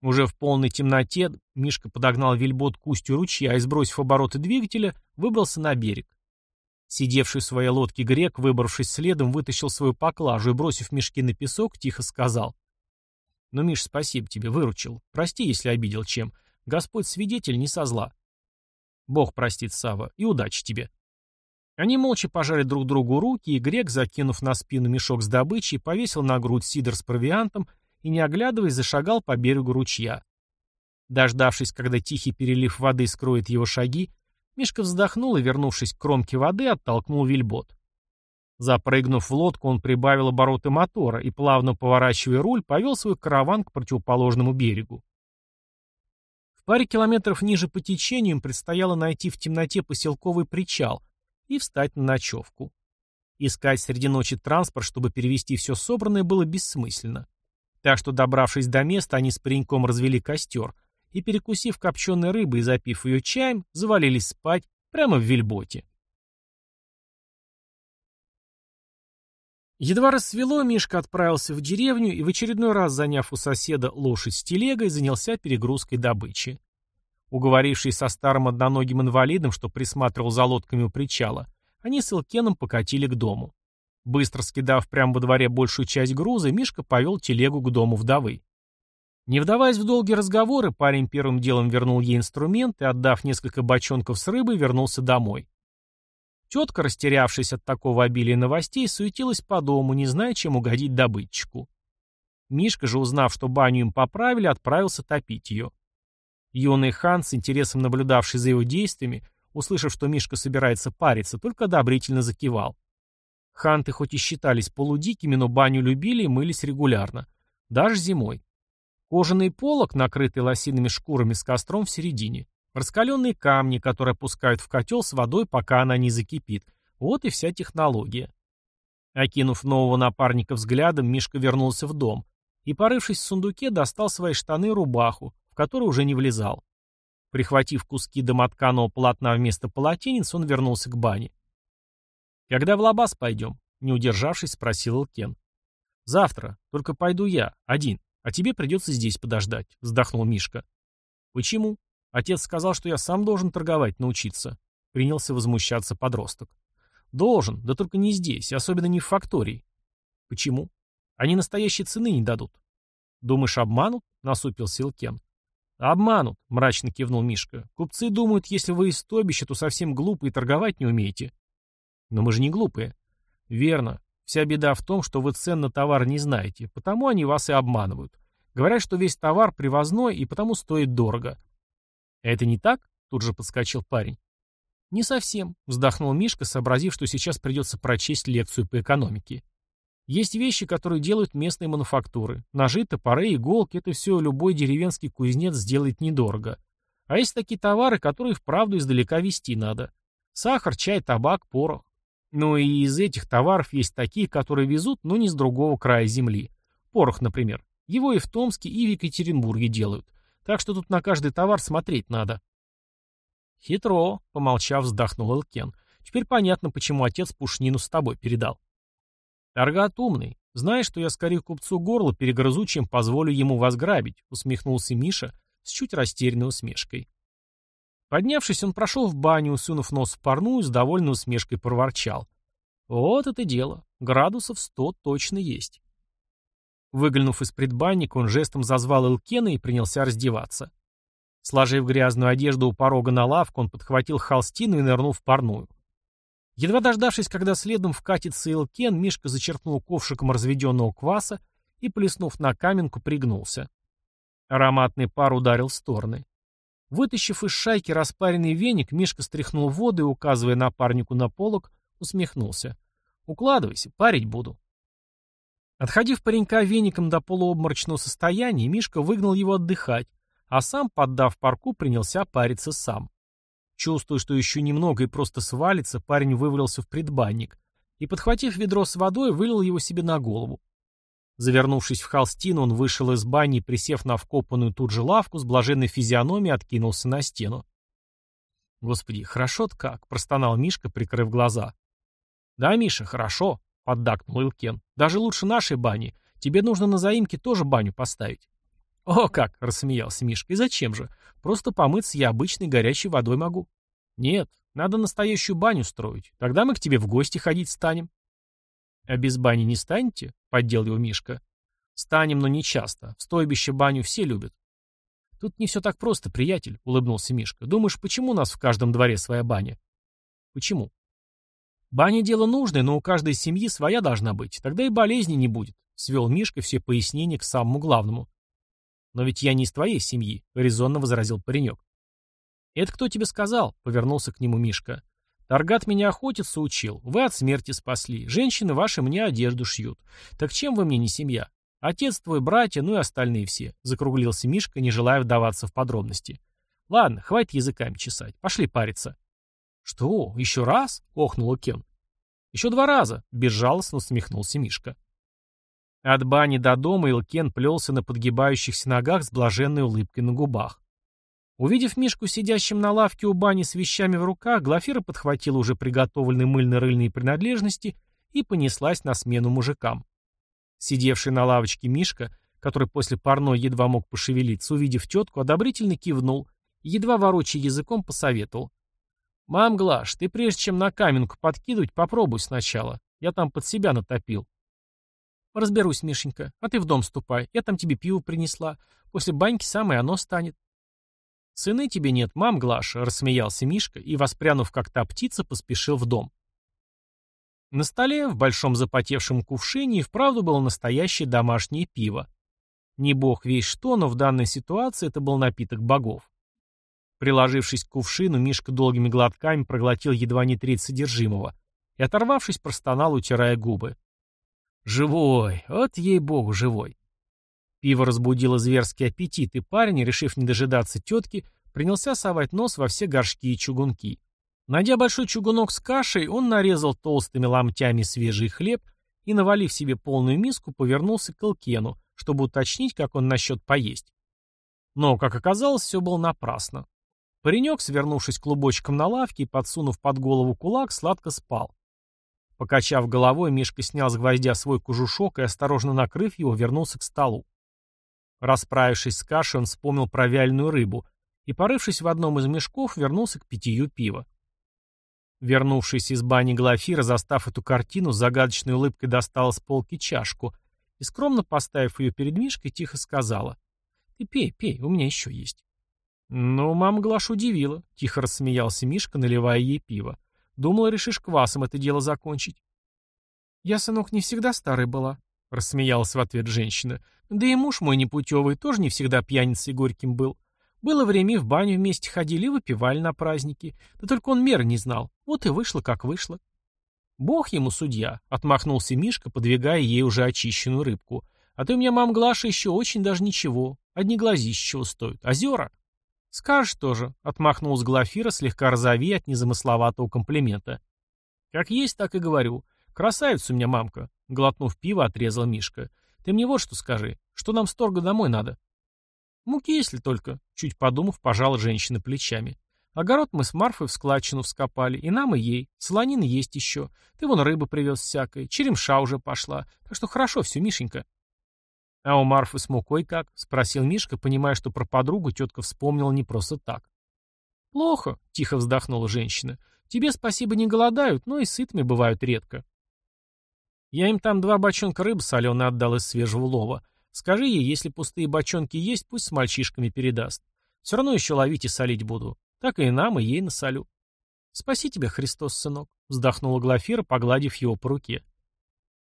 Уже в полной темноте Мишка подогнал вельбот к устью ручья и, сбросив обороты двигателя, выбрался на берег. Сидевший в своей лодке грек, выбравшись следом, вытащил свою поклажу и, бросив мешки на песок, тихо сказал. «Ну, Миш, спасибо тебе, выручил. Прости, если обидел чем. Господь свидетель, не со зла. Бог простит, Сава, и удачи тебе. Они молча пожали друг другу руки, и грек, закинув на спину мешок с добычей, повесил на грудь сидор с провиантом и, не оглядываясь, зашагал по берегу ручья. Дождавшись, когда тихий перелив воды скроет его шаги, Мишка вздохнул и, вернувшись к кромке воды, оттолкнул вельбот. Запрыгнув в лодку, он прибавил обороты мотора и, плавно поворачивая руль, повел свой караван к противоположному берегу. В паре километров ниже по течению им предстояло найти в темноте поселковый причал и встать на ночевку. Искать среди ночи транспорт, чтобы перевести все собранное, было бессмысленно. Так что, добравшись до места, они с пареньком развели костер — и, перекусив копченой рыбой и запив ее чаем, завалились спать прямо в вельботе. Едва рассвело, Мишка отправился в деревню и в очередной раз, заняв у соседа лошадь с телегой, занялся перегрузкой добычи. Уговорившись со старым одноногим инвалидом, что присматривал за лодками у причала, они с Илкеном покатили к дому. Быстро скидав прямо во дворе большую часть груза, Мишка повел телегу к дому вдовы. Не вдаваясь в долгие разговоры, парень первым делом вернул ей инструмент и, отдав несколько бочонков с рыбой, вернулся домой. Тетка, растерявшись от такого обилия новостей, суетилась по дому, не зная, чем угодить добытчику. Мишка же, узнав, что баню им поправили, отправился топить ее. Юный хан, с интересом наблюдавший за его действиями, услышав, что Мишка собирается париться, только одобрительно закивал. Ханты хоть и считались полудикими, но баню любили и мылись регулярно. Даже зимой. Кожаный полог, накрытый лосиными шкурами с костром в середине. Раскаленные камни, которые опускают в котел с водой, пока она не закипит. Вот и вся технология. Окинув нового напарника взглядом, Мишка вернулся в дом и, порывшись в сундуке, достал свои штаны и рубаху, в которую уже не влезал. Прихватив куски домотканого полотна вместо полотенец, он вернулся к бане. «Когда в лабаз пойдем?» — не удержавшись, спросил Илкен. «Завтра. Только пойду я. Один. «А тебе придется здесь подождать», — вздохнул Мишка. «Почему? Отец сказал, что я сам должен торговать, научиться», — принялся возмущаться подросток. «Должен, да только не здесь, особенно не в фактории». «Почему? Они настоящей цены не дадут». «Думаешь, обманут?» — насупился Илкен. «Обманут», — мрачно кивнул Мишка. «Купцы думают, если вы из стобища, то совсем глупые торговать не умеете». «Но мы же не глупые». «Верно. Вся беда в том, что вы цен на товар не знаете, потому они вас и обманывают. Говорят, что весь товар привозной и потому стоит дорого. Это не так? Тут же подскочил парень. Не совсем, вздохнул Мишка, сообразив, что сейчас придется прочесть лекцию по экономике. Есть вещи, которые делают местные мануфактуры. Ножи, топоры, иголки — это все любой деревенский кузнец сделает недорого. А есть такие товары, которые вправду издалека везти надо. Сахар, чай, табак, порох. Ну и из этих товаров есть такие, которые везут, но не с другого края земли. Порох, например. Его и в Томске, и в Екатеринбурге делают. Так что тут на каждый товар смотреть надо. Хитро, помолчав, вздохнул Элкен. Теперь понятно, почему отец пушнину с тобой передал. Торгат умный. Знаешь, что я скорее купцу горло перегрызу, чем позволю ему вас грабить, усмехнулся Миша с чуть растерянной усмешкой. Поднявшись, он прошел в баню, усунув нос в парную, с довольной усмешкой проворчал. Вот это дело. Градусов сто точно есть. Выглянув из предбанника, он жестом зазвал Элкена и принялся раздеваться. Сложив грязную одежду у порога на лавку, он подхватил холстину и нырнул в парную. Едва дождавшись, когда следом вкатится Элкен, Мишка зачерпнул ковшиком разведенного кваса и, плеснув на каменку, пригнулся. Ароматный пар ударил в стороны. Вытащив из шайки распаренный веник, Мишка стряхнул воду и, указывая напарнику на полок, усмехнулся. «Укладывайся, парить буду». Отходив паренька веником до полуобморочного состояния, Мишка выгнал его отдыхать, а сам, поддав парку, принялся париться сам. Чувствуя, что еще немного и просто свалится, парень вывалился в предбанник и, подхватив ведро с водой, вылил его себе на голову. Завернувшись в холстину, он вышел из бани и, присев на вкопанную тут же лавку, с блаженной физиономией откинулся на стену. «Господи, хорошо-то как!» — простонал Мишка, прикрыв глаза. «Да, Миша, хорошо!» — поддакнул Илкен. «Даже лучше нашей бани. Тебе нужно на заимке тоже баню поставить». «О как!» — рассмеялся Мишка. «И зачем же? Просто помыться я обычной горячей водой могу». «Нет, надо настоящую баню строить. Тогда мы к тебе в гости ходить станем». «А без бани не станете?» — поддел его Мишка. «Станем, но не часто. В стойбище баню все любят». Тут не все так просто, приятель, улыбнулся Мишка. Думаешь, почему у нас в каждом дворе своя баня? Почему? Баня дело нужное, но у каждой семьи своя должна быть. Тогда и болезни не будет. Свел Мишка все пояснения к самому главному. Но ведь я не из твоей семьи, резонно возразил паренек. Это кто тебе сказал? Повернулся к нему Мишка. Таргат меня охотиться учил. Вы от смерти спасли. Женщины ваши мне одежду шьют. Так чем вы мне не семья? Отец твой, братья, ну и остальные все. Закруглился Мишка, не желая вдаваться в подробности. Ладно, хватит языками чесать. Пошли париться. Что, еще раз? Охнул Кен. Еще два раза, безжалостно усмехнулся Мишка. От бани до дома Илкен плелся на подгибающихся ногах с блаженной улыбкой на губах. Увидев Мишку сидящим на лавке у бани с вещами в руках, Глафира подхватила уже приготовленные мыльно-рыльные принадлежности и понеслась на смену мужикам. Сидевший на лавочке Мишка, который после парной едва мог пошевелиться, увидев тетку, одобрительно кивнул едва ворочая языком, посоветовал. «Мам, Глаш, ты прежде чем на каменку подкидывать, попробуй сначала. Я там под себя натопил». «Разберусь, Мишенька, а ты в дом ступай. Я там тебе пиво принесла. После баньки самое оно станет». «Цены тебе нет, мам, Глаша», — рассмеялся Мишка и, воспрянув как та птица, поспешил в дом. На столе, в большом запотевшем кувшине, и вправду было настоящее домашнее пиво. Не бог весь что, но в данной ситуации это был напиток богов. Приложившись к кувшину, Мишка долгими глотками проглотил едва не треть содержимого и, оторвавшись, простонал, утирая губы. «Живой! Вот ей-богу, живой!» Пиво разбудило зверский аппетит, и парень, решив не дожидаться тетки, принялся совать нос во все горшки и чугунки. Найдя большой чугунок с кашей, он нарезал толстыми ломтями свежий хлеб и, навалив себе полную миску, повернулся к Элкену, чтобы уточнить, как он насчет поесть. Но, как оказалось, все было напрасно. Паренек, свернувшись клубочком на лавке и подсунув под голову кулак, сладко спал. Покачав головой, Мишка снял с гвоздя свой кожушок и, осторожно накрыв его, вернулся к столу. Расправившись с кашей, он вспомнил про вяленую рыбу и, порывшись в одном из мешков, вернулся к питью пива. Вернувшись из бани Глафира, застав эту картину, с загадочной улыбкой достала с полки чашку и, скромно поставив ее перед Мишкой, тихо сказала. «Ты пей, пей, у меня еще есть». «Ну, мама Глаш удивила», — тихо рассмеялся Мишка, наливая ей пиво. «Думала, решишь квасом это дело закончить». «Я, сынок, не всегда старой была», — рассмеялась в ответ женщина. Да и муж мой непутевый тоже не всегда пьяницей горьким был. Было время в баню вместе ходили и выпивали на праздники. Да только он меры не знал. Вот и вышло, как вышло. Бог ему судья, — отмахнулся Мишка, подвигая ей уже очищенную рыбку. А ты у меня, мам Глаша, еще очень даже ничего. Одни глазища чего стоят. Озера. Скажешь тоже, — отмахнулась Глафира, слегка розовея от незамысловатого комплимента. Как есть, так и говорю. Красавица у меня мамка. Глотнув пиво, отрезал Мишка. Ты мне вот что скажи. Что нам с торга домой надо? Муки, если только, чуть подумав, пожала женщина плечами. Огород мы с Марфой в складчину вскопали, и нам, и ей. Солонины есть еще. Ты вон рыбы привез всякой, черемша уже пошла. Так что хорошо все, Мишенька. А у Марфы с мукой как? Спросил Мишка, понимая, что про подругу тетка вспомнила не просто так. Плохо, тихо вздохнула женщина. Тебе спасибо не голодают, но и сытыми бывают редко. Я им там два бочонка рыбы соленой отдал из свежего лова. Скажи ей, если пустые бочонки есть, пусть с мальчишками передаст. Все равно еще ловить и солить буду. Так и нам, и ей насолю. Спаси тебя, Христос, сынок, вздохнула Глафира, погладив его по руке.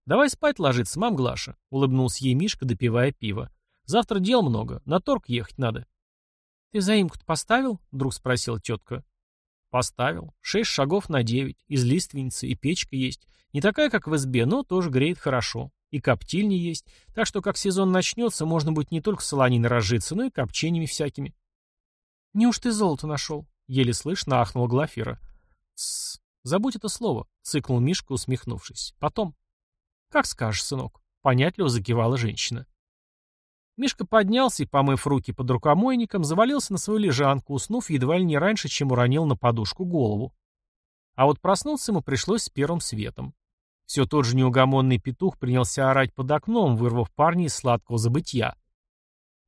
Давай спать ложиться, мам Глаша, улыбнулся ей Мишка, допивая пиво. Завтра дел много, на торг ехать надо. Ты заимку-то поставил? Вдруг спросила тетка. Поставил. Шесть шагов на девять. Из лиственницы и печка есть. Не такая, как в избе, но тоже греет хорошо. И коптильни есть. Так что, как сезон начнется, можно будет не только солониной разжиться, но и копчениями всякими. «Неуж ты золото нашел?» — еле слышно ахнула Глафира. «Тссс, забудь это слово», — цыкнул Мишка, усмехнувшись. «Потом». «Как скажешь, сынок», — понятливо закивала женщина. Мишка поднялся и, помыв руки под рукомойником, завалился на свою лежанку, уснув едва ли не раньше, чем уронил на подушку голову. А вот проснуться ему пришлось с первым светом. Все тот же неугомонный петух принялся орать под окном, вырвав парня из сладкого забытья.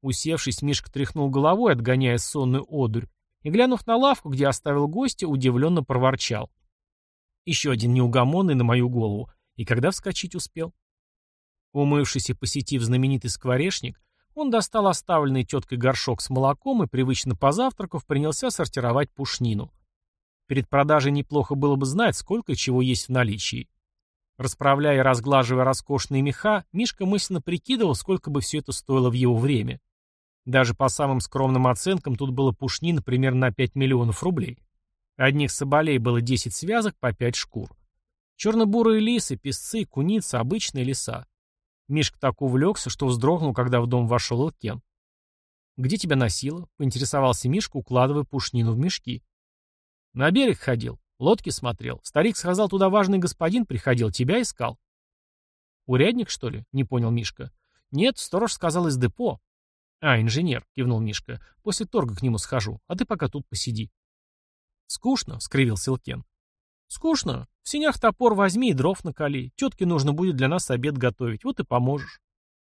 Усевшись, Мишка тряхнул головой, отгоняя сонную одурь, и, глянув на лавку, где оставил гостя, удивленно проворчал. Еще один неугомонный на мою голову. И когда вскочить успел? Умывшись и посетив знаменитый скворечник, Он достал оставленный теткой горшок с молоком и, привычно позавтракав, принялся сортировать пушнину. Перед продажей неплохо было бы знать, сколько чего есть в наличии. Расправляя и разглаживая роскошные меха, Мишка мысленно прикидывал, сколько бы все это стоило в его время. Даже по самым скромным оценкам тут было пушнина примерно на 5 миллионов рублей. Одних соболей было 10 связок по 5 шкур. Черно-бурые лисы, песцы, куницы, обычные леса. Мишка так увлекся, что вздрогнул, когда в дом вошел Илкен. «Где тебя носило?» — поинтересовался Мишка, укладывая пушнину в мешки. «На берег ходил, лодки смотрел. Старик сказал, туда важный господин приходил, тебя искал». «Урядник, что ли?» — не понял Мишка. «Нет, сторож сказал из депо». «А, инженер», — кивнул Мишка. «После торга к нему схожу, а ты пока тут посиди». «Скучно», — скривился Илкен. «Скучно. В синях топор возьми и дров накали. Тетке нужно будет для нас обед готовить. Вот и поможешь».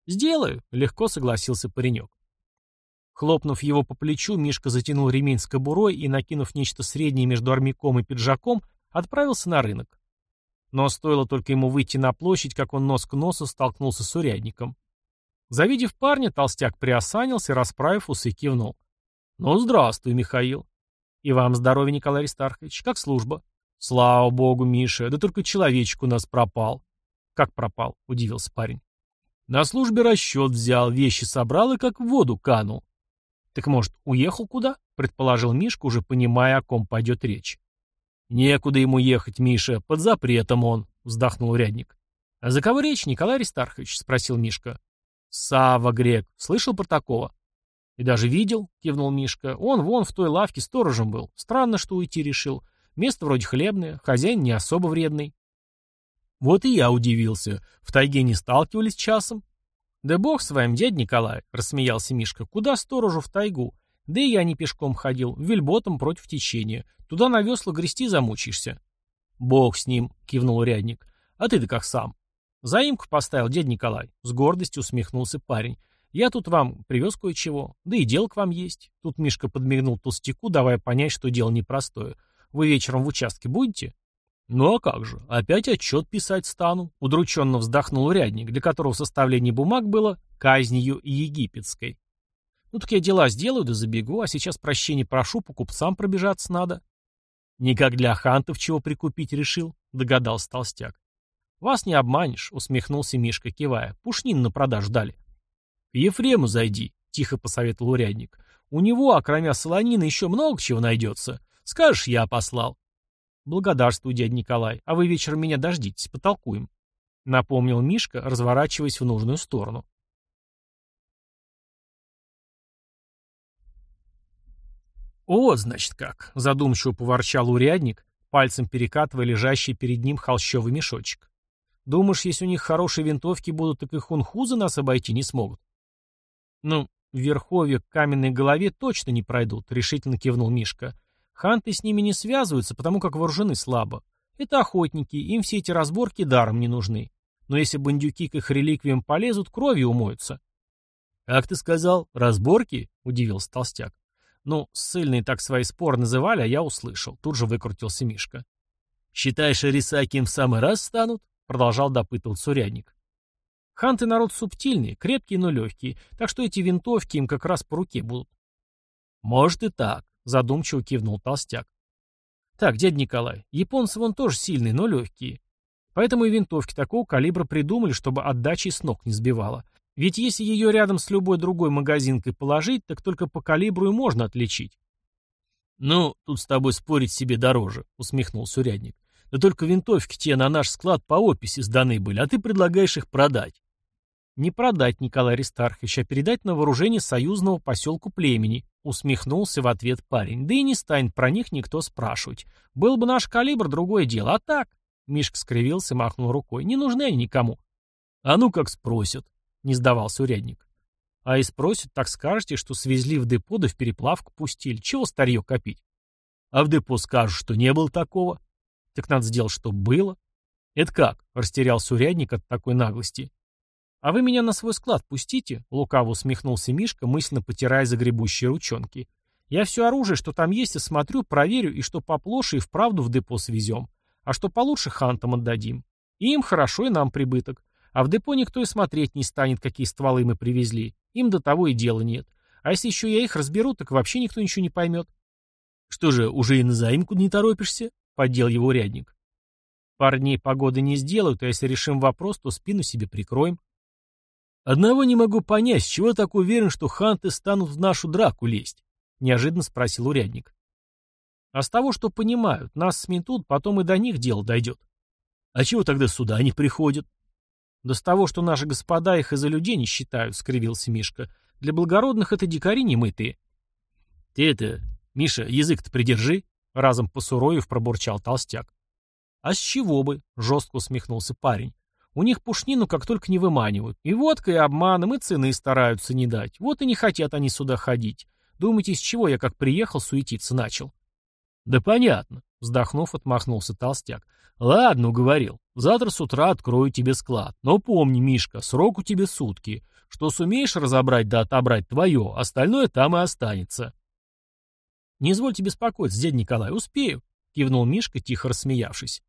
«Сделаю», — легко согласился паренек. Хлопнув его по плечу, Мишка затянул ремень с кобурой и, накинув нечто среднее между армяком и пиджаком, отправился на рынок. Но стоило только ему выйти на площадь, как он нос к носу столкнулся с урядником. Завидев парня, толстяк приосанился и, расправив усы, кивнул. «Ну, здравствуй, Михаил». «И вам здоровья, Николай Аристархович. Как служба?» «Слава богу, Миша, да только человечек у нас пропал». «Как пропал?» — удивился парень. «На службе расчет взял, вещи собрал и как в воду канул». «Так, может, уехал куда?» — предположил Мишка, уже понимая, о ком пойдет речь. «Некуда ему ехать, Миша, под запретом он», — вздохнул урядник. «А за кого речь, Николай Аристархович?» — спросил Мишка. «Сава Грек. Слышал про такого?» «И даже видел», — кивнул Мишка. «Он вон в той лавке сторожем был. Странно, что уйти решил. Место вроде хлебное, хозяин не особо вредный. Вот и я удивился. В тайге не сталкивались часом? Да бог с вами, дядь Николай, рассмеялся Мишка. Куда сторожу в тайгу? Да и я не пешком ходил, вельботом против течения. Туда на весла грести замучишься. Бог с ним, кивнул урядник. А ты-то как сам? Заимку поставил дядь Николай. С гордостью усмехнулся парень. Я тут вам привез кое-чего. Да и дел к вам есть. Тут Мишка подмигнул толстяку, давая понять, что дело непростое. Вы вечером в участке будете? Ну а как же, опять отчет писать стану, удрученно вздохнул урядник, для которого составление бумаг было казнью египетской. Ну так я дела сделаю да забегу, а сейчас прощения прошу, по купцам пробежаться надо. Никак для хантов чего прикупить решил, догадался толстяк. Вас не обманешь, усмехнулся Мишка, кивая. Пушнин на продажу дали. К Ефрему зайди, тихо посоветовал урядник. У него, окромя солонины, еще много чего найдется. Скажешь, я послал. Благодарствую, дядя Николай. А вы вечером меня дождитесь, потолкуем. Напомнил Мишка, разворачиваясь в нужную сторону. «Вот, значит, как!» — задумчиво поворчал урядник, пальцем перекатывая лежащий перед ним холщовый мешочек. «Думаешь, если у них хорошие винтовки будут, так и хунхузы нас обойти не смогут?» «Ну, в Верховье к каменной голове точно не пройдут», — решительно кивнул Мишка. Ханты с ними не связываются, потому как вооружены слабо. Это охотники, им все эти разборки даром не нужны. Но если бандюки к их реликвиям полезут, кровью умоются. «Как ты сказал, разборки?» — удивился толстяк. «Ну, ссыльные так свои споры называли, а я услышал». Тут же выкрутился Мишка. «Считаешь, Арисаки им в самый раз станут?» — продолжал допытываться урядник. «Ханты народ субтильный, крепкий, но легкий, так что эти винтовки им как раз по руке будут». «Может и так. Задумчиво кивнул толстяк. Так, дядя Николай, японцы вон тоже сильные, но легкие. Поэтому и винтовки такого калибра придумали, чтобы отдачи с ног не сбивала. Ведь если ее рядом с любой другой магазинкой положить, так только по калибру и можно отличить. «Ну, тут с тобой спорить себе дороже», — усмехнулся урядник. «Да только винтовки те на наш склад по описи сданы были, а ты предлагаешь их продать». «Не продать, Николай Аристархович, а передать на вооружение союзного поселку племени», усмехнулся в ответ парень. «Да и не станет про них никто спрашивать. Был бы наш калибр, другое дело, а так...» Мишка скривился махнул рукой. «Не нужны они никому». «А ну как спросят», — не сдавался урядник. «А и спросят, так скажете, что свезли в депо да в переплавку пустили. Чего старье копить?» «А в депо скажут, что не было такого». «Так надо сделать, чтобы было». «Это как?» — растерялся урядник от такой наглости. «А вы меня на свой склад пустите?» — лукаво усмехнулся Мишка, мысленно потирая загребущие ручонки. «Я все оружие, что там есть, осмотрю, проверю, и что поплоше и вправду в депо свезем. А что получше хантам отдадим. И им хорошо, и нам прибыток. А в депо никто и смотреть не станет, какие стволы мы привезли. Им до того и дела нет. А если еще я их разберу, так вообще никто ничего не поймет. Что же, уже и на заимку не торопишься? Поддел его урядник. Парней погоды не сделают, а если решим вопрос, то спину себе прикроем. Одного не могу понять, с чего так уверен, что ханты станут в нашу драку лезть? Неожиданно спросил урядник. А с того, что понимают, нас сметут, потом и до них дело дойдет. А чего тогда сюда не приходят? Да с того, что наши господа их из-за людей не считают, скривился Мишка. Для благородных это дикари немытые. Ты это, Миша, язык-то придержи, разом посуроев пробурчал толстяк. А с чего бы? Жестко усмехнулся парень. У них пушнину как только не выманивают. И водкой, и обманом, и цены стараются не дать. Вот и не хотят они сюда ходить. Думаете, с чего я как приехал суетиться начал? Да понятно, вздохнув, отмахнулся толстяк. Ладно, уговорил. Завтра с утра открою тебе склад. Но помни, Мишка, срок у тебя сутки. Что сумеешь разобрать да отобрать твое, остальное там и останется. Не извольте беспокоиться, дядя Николай, успею, кивнул Мишка, тихо рассмеявшись.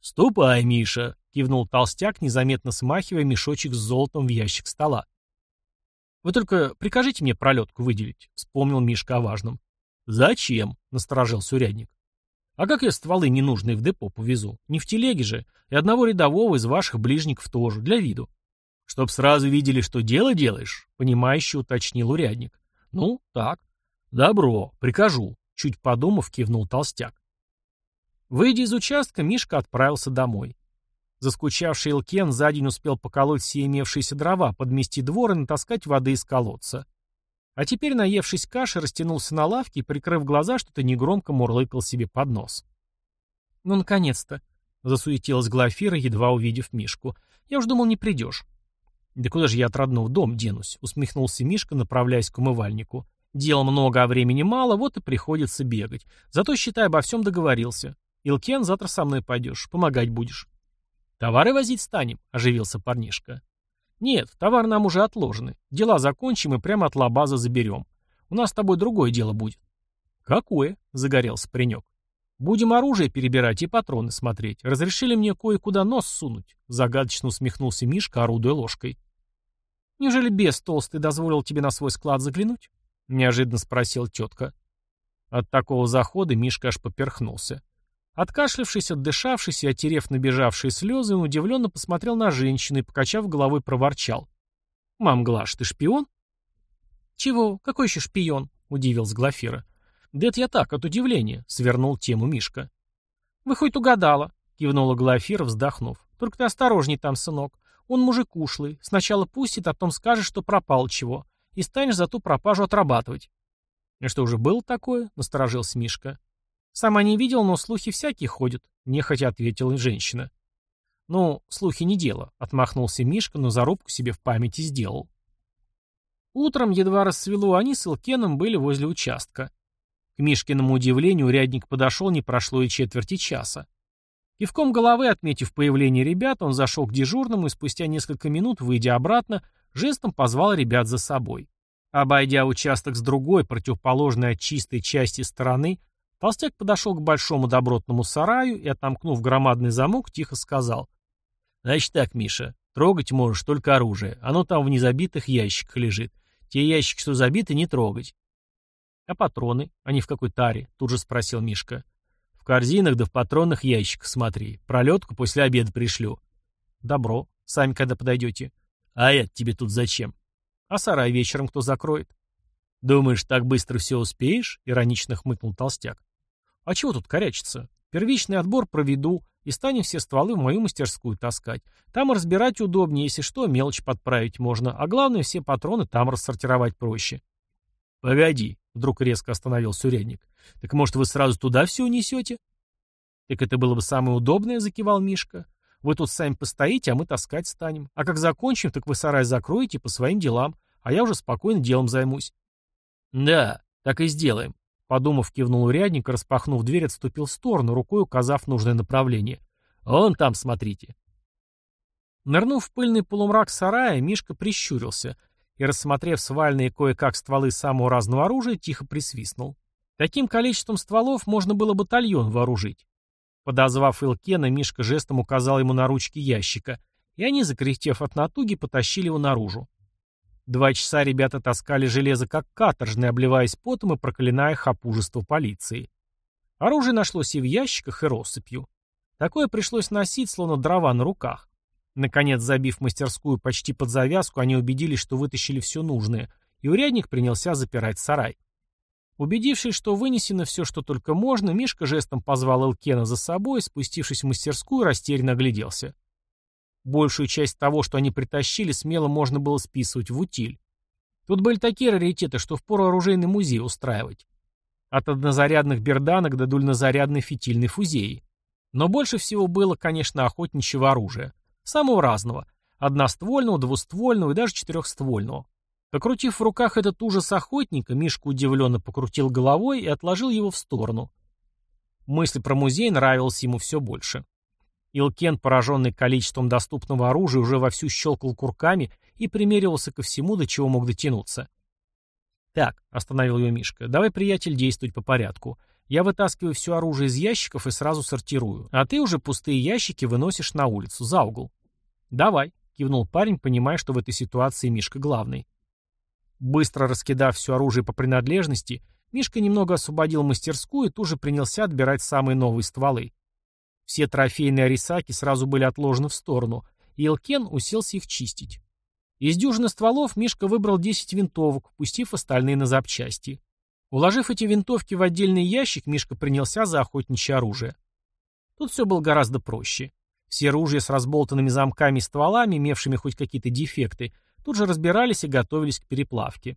«Ступай, Миша!» — кивнул толстяк, незаметно смахивая мешочек с золотом в ящик стола. «Вы только прикажите мне пролетку выделить», — вспомнил Мишка о важном. «Зачем?» — насторожился урядник. «А как я стволы ненужные в депо повезу? Не в телеге же, и одного рядового из ваших ближников тоже, для виду». «Чтоб сразу видели, что дело делаешь», — понимающе уточнил урядник. «Ну, так». «Добро, прикажу», — чуть подумав, кивнул толстяк. Выйдя из участка, Мишка отправился домой. Заскучавший Илкен за день успел поколоть все имевшиеся дрова, подмести двор и натаскать воды из колодца. А теперь, наевшись каши, растянулся на лавке и, прикрыв глаза, что-то негромко мурлыкал себе под нос. «Ну, наконец-то!» — засуетилась Глафира, едва увидев Мишку. «Я уж думал, не придешь». «Да куда же я от родного дом денусь?» — усмехнулся Мишка, направляясь к умывальнику. «Дел много, а времени мало, вот и приходится бегать. Зато, считай, обо всем договорился. Илкен, завтра со мной пойдешь, помогать будешь. Товары возить станем, оживился парнишка. Нет, товар нам уже отложены. Дела закончим и прямо от лабаза заберем. У нас с тобой другое дело будет. Какое? Загорелся паренек. Будем оружие перебирать и патроны смотреть. Разрешили мне кое-куда нос сунуть. Загадочно усмехнулся Мишка, орудуя ложкой. Неужели бес толстый дозволил тебе на свой склад заглянуть? Неожиданно спросил тетка. От такого захода Мишка аж поперхнулся. Откашлявшись, отдышавшись и отерев набежавшие слезы, он удивленно посмотрел на женщину и, покачав головой, проворчал. «Мам, Глаш, ты шпион?» «Чего? Какой еще шпион?» — удивился Глафира. «Да это я так, от удивления», — свернул тему Мишка. «Вы хоть угадала», — кивнула Глафира, вздохнув. «Только ты осторожней там, сынок. Он мужик ушлый. Сначала пустит, а потом скажет, что пропал чего. И станешь за ту пропажу отрабатывать». «И что, уже было такое?» — насторожился Мишка. «Сама не видел, но слухи всякие ходят», — нехотя ответила женщина. «Ну, слухи не дело», — отмахнулся Мишка, но зарубку себе в памяти сделал. Утром, едва рассвело, они с Илкеном были возле участка. К Мишкиному удивлению, урядник подошел, не прошло и четверти часа. Кивком головы, отметив появление ребят, он зашел к дежурному и спустя несколько минут, выйдя обратно, жестом позвал ребят за собой. Обойдя участок с другой, противоположной от чистой части стороны, Толстяк подошел к большому добротному сараю и, отомкнув громадный замок, тихо сказал. «Значит так, Миша, трогать можешь только оружие. Оно там в незабитых ящиках лежит. Те ящики, что забиты, не трогать». «А патроны? Они в какой таре?» — тут же спросил Мишка. «В корзинах да в патронных ящиках смотри. Пролетку после обеда пришлю». «Добро. Сами когда подойдете?» «А это тебе тут зачем?» «А сарай вечером кто закроет?» «Думаешь, так быстро все успеешь?» — иронично хмыкнул толстяк. А чего тут корячиться? Первичный отбор проведу, и станем все стволы в мою мастерскую таскать. Там разбирать удобнее, если что, мелочь подправить можно, а главное, все патроны там рассортировать проще. Погоди, вдруг резко остановился урядник. Так может, вы сразу туда все унесете? Так это было бы самое удобное, закивал Мишка. Вы тут сами постоите, а мы таскать станем. А как закончим, так вы сарай закроете по своим делам, а я уже спокойно делом займусь. Да, так и сделаем. Подумав, кивнул урядник, распахнув дверь, отступил в сторону, рукой указав нужное направление. «Он там, смотрите». Нырнув в пыльный полумрак сарая, Мишка прищурился и, рассмотрев свальные кое-как стволы самого разного оружия, тихо присвистнул. Таким количеством стволов можно было батальон вооружить. Подозвав Илкена, Мишка жестом указал ему на ручки ящика и они, закряхтев от натуги, потащили его наружу. Два часа ребята таскали железо как каторжные, обливаясь потом и проклиная хапужество полиции. Оружие нашлось и в ящиках, и россыпью. Такое пришлось носить, словно дрова на руках. Наконец, забив мастерскую почти под завязку, они убедились, что вытащили все нужное, и урядник принялся запирать сарай. Убедившись, что вынесено все, что только можно, Мишка жестом позвал Элкена за собой, спустившись в мастерскую, растерянно огляделся. Большую часть того, что они притащили, смело можно было списывать в утиль. Тут были такие раритеты, что впору оружейный музей устраивать. От однозарядных берданок до дульнозарядной фитильной фузеи. Но больше всего было, конечно, охотничьего оружия. Самого разного. Одноствольного, двуствольного и даже четырехствольного. Покрутив в руках этот ужас охотника, Мишка удивленно покрутил головой и отложил его в сторону. Мысль про музей нравилась ему все больше. Илкен, пораженный количеством доступного оружия, уже вовсю щелкал курками и примеривался ко всему, до чего мог дотянуться. «Так», — остановил его Мишка, — «давай, приятель, действовать по порядку. Я вытаскиваю все оружие из ящиков и сразу сортирую, а ты уже пустые ящики выносишь на улицу, за угол». «Давай», — кивнул парень, понимая, что в этой ситуации Мишка главный. Быстро раскидав все оружие по принадлежности, Мишка немного освободил мастерскую и тут же принялся отбирать самые новые стволы. Все трофейные арисаки сразу были отложены в сторону, и Элкен уселся их чистить. Из дюжины стволов Мишка выбрал 10 винтовок, пустив остальные на запчасти. Уложив эти винтовки в отдельный ящик, Мишка принялся за охотничье оружие. Тут все было гораздо проще. Все ружья с разболтанными замками и стволами, имевшими хоть какие-то дефекты, тут же разбирались и готовились к переплавке.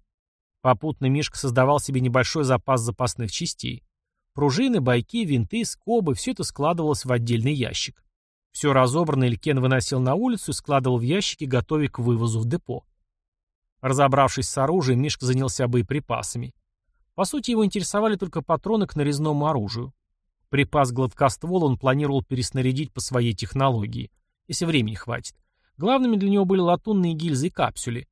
Попутно Мишка создавал себе небольшой запас запасных частей. Пружины, байки, винты, скобы – все это складывалось в отдельный ящик. Все разобранное Илькен выносил на улицу и складывал в ящики, готовя к вывозу в депо. Разобравшись с оружием, Мишка занялся боеприпасами. По сути, его интересовали только патроны к нарезному оружию. Припас гладкоствол он планировал переснарядить по своей технологии, если времени хватит. Главными для него были латунные гильзы и капсюли.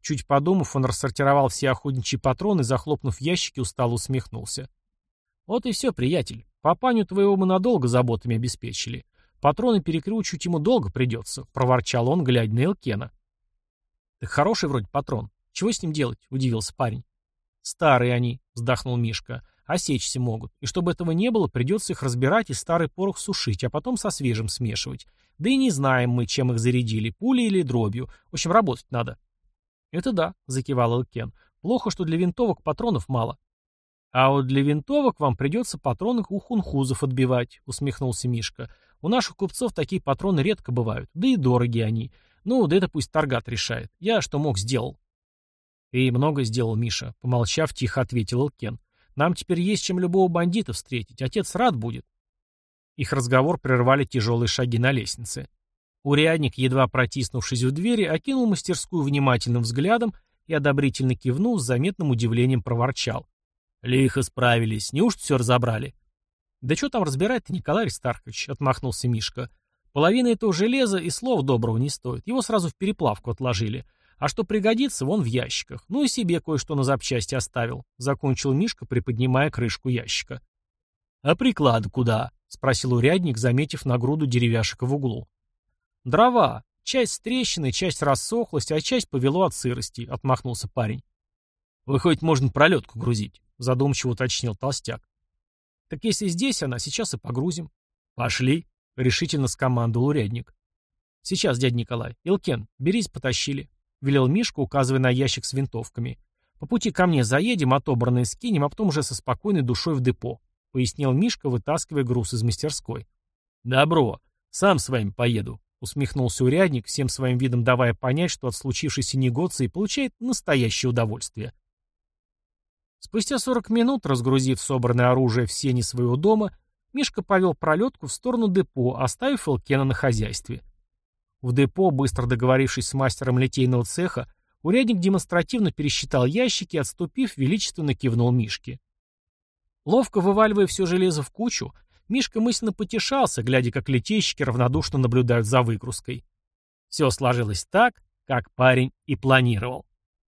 Чуть подумав, он рассортировал все охотничьи патроны, захлопнув ящики, устало усмехнулся. Вот и все, приятель. Папаню твоего мы надолго заботами обеспечили. Патроны перекручивать ему долго придется, проворчал он, глядя на Элкена. Так хороший вроде патрон. Чего с ним делать? Удивился парень. Старые они, вздохнул Мишка. Осечься могут. И чтобы этого не было, придется их разбирать и старый порох сушить, а потом со свежим смешивать. Да и не знаем мы, чем их зарядили, пулей или дробью. В общем, работать надо. Это да, закивал Элкен. Плохо, что для винтовок патронов мало. «А вот для винтовок вам придется патроны у хунхузов отбивать», — усмехнулся Мишка. «У наших купцов такие патроны редко бывают, да и дорогие они. Ну, да это пусть торгат решает. Я что мог сделал». «Ты много сделал, Миша», — помолчав, тихо ответил Кен. «Нам теперь есть чем любого бандита встретить. Отец рад будет». Их разговор прервали тяжелые шаги на лестнице. Урядник, едва протиснувшись в двери, окинул мастерскую внимательным взглядом и, одобрительно кивнув, с заметным удивлением проворчал. Лихо справились. Неужто все разобрали? Да что там разбирать-то, Николай Аристархович, отмахнулся Мишка. Половина этого железа и слов доброго не стоит. Его сразу в переплавку отложили. А что пригодится, вон в ящиках. Ну и себе кое-что на запчасти оставил. Закончил Мишка, приподнимая крышку ящика. А приклад куда? Спросил урядник, заметив нагруду деревяшек в углу. Дрова. Часть с трещиной, часть рассохлась, а часть повело от сырости, отмахнулся парень. Выходит, можно пролетку грузить. — задумчиво уточнил толстяк. «Так если здесь она, сейчас и погрузим». «Пошли», — решительно скомандовал урядник. «Сейчас, дядя Николай. Илкен, берись, потащили», — велел Мишка, указывая на ящик с винтовками. «По пути ко мне заедем, отобранные скинем, а потом уже со спокойной душой в депо», — пояснил Мишка, вытаскивая груз из мастерской. «Добро. Сам с вами поеду», — усмехнулся урядник, всем своим видом давая понять, что от случившейся негоции получает настоящее удовольствие. Спустя 40 минут, разгрузив собранное оружие в сене своего дома, Мишка повел пролетку в сторону депо, оставив Элкена на хозяйстве. В депо, быстро договорившись с мастером литейного цеха, урядник демонстративно пересчитал ящики отступив, величественно кивнул Мишке. Ловко вываливая все железо в кучу, Мишка мысленно потешался, глядя, как литейщики равнодушно наблюдают за выгрузкой. Все сложилось так, как парень и планировал.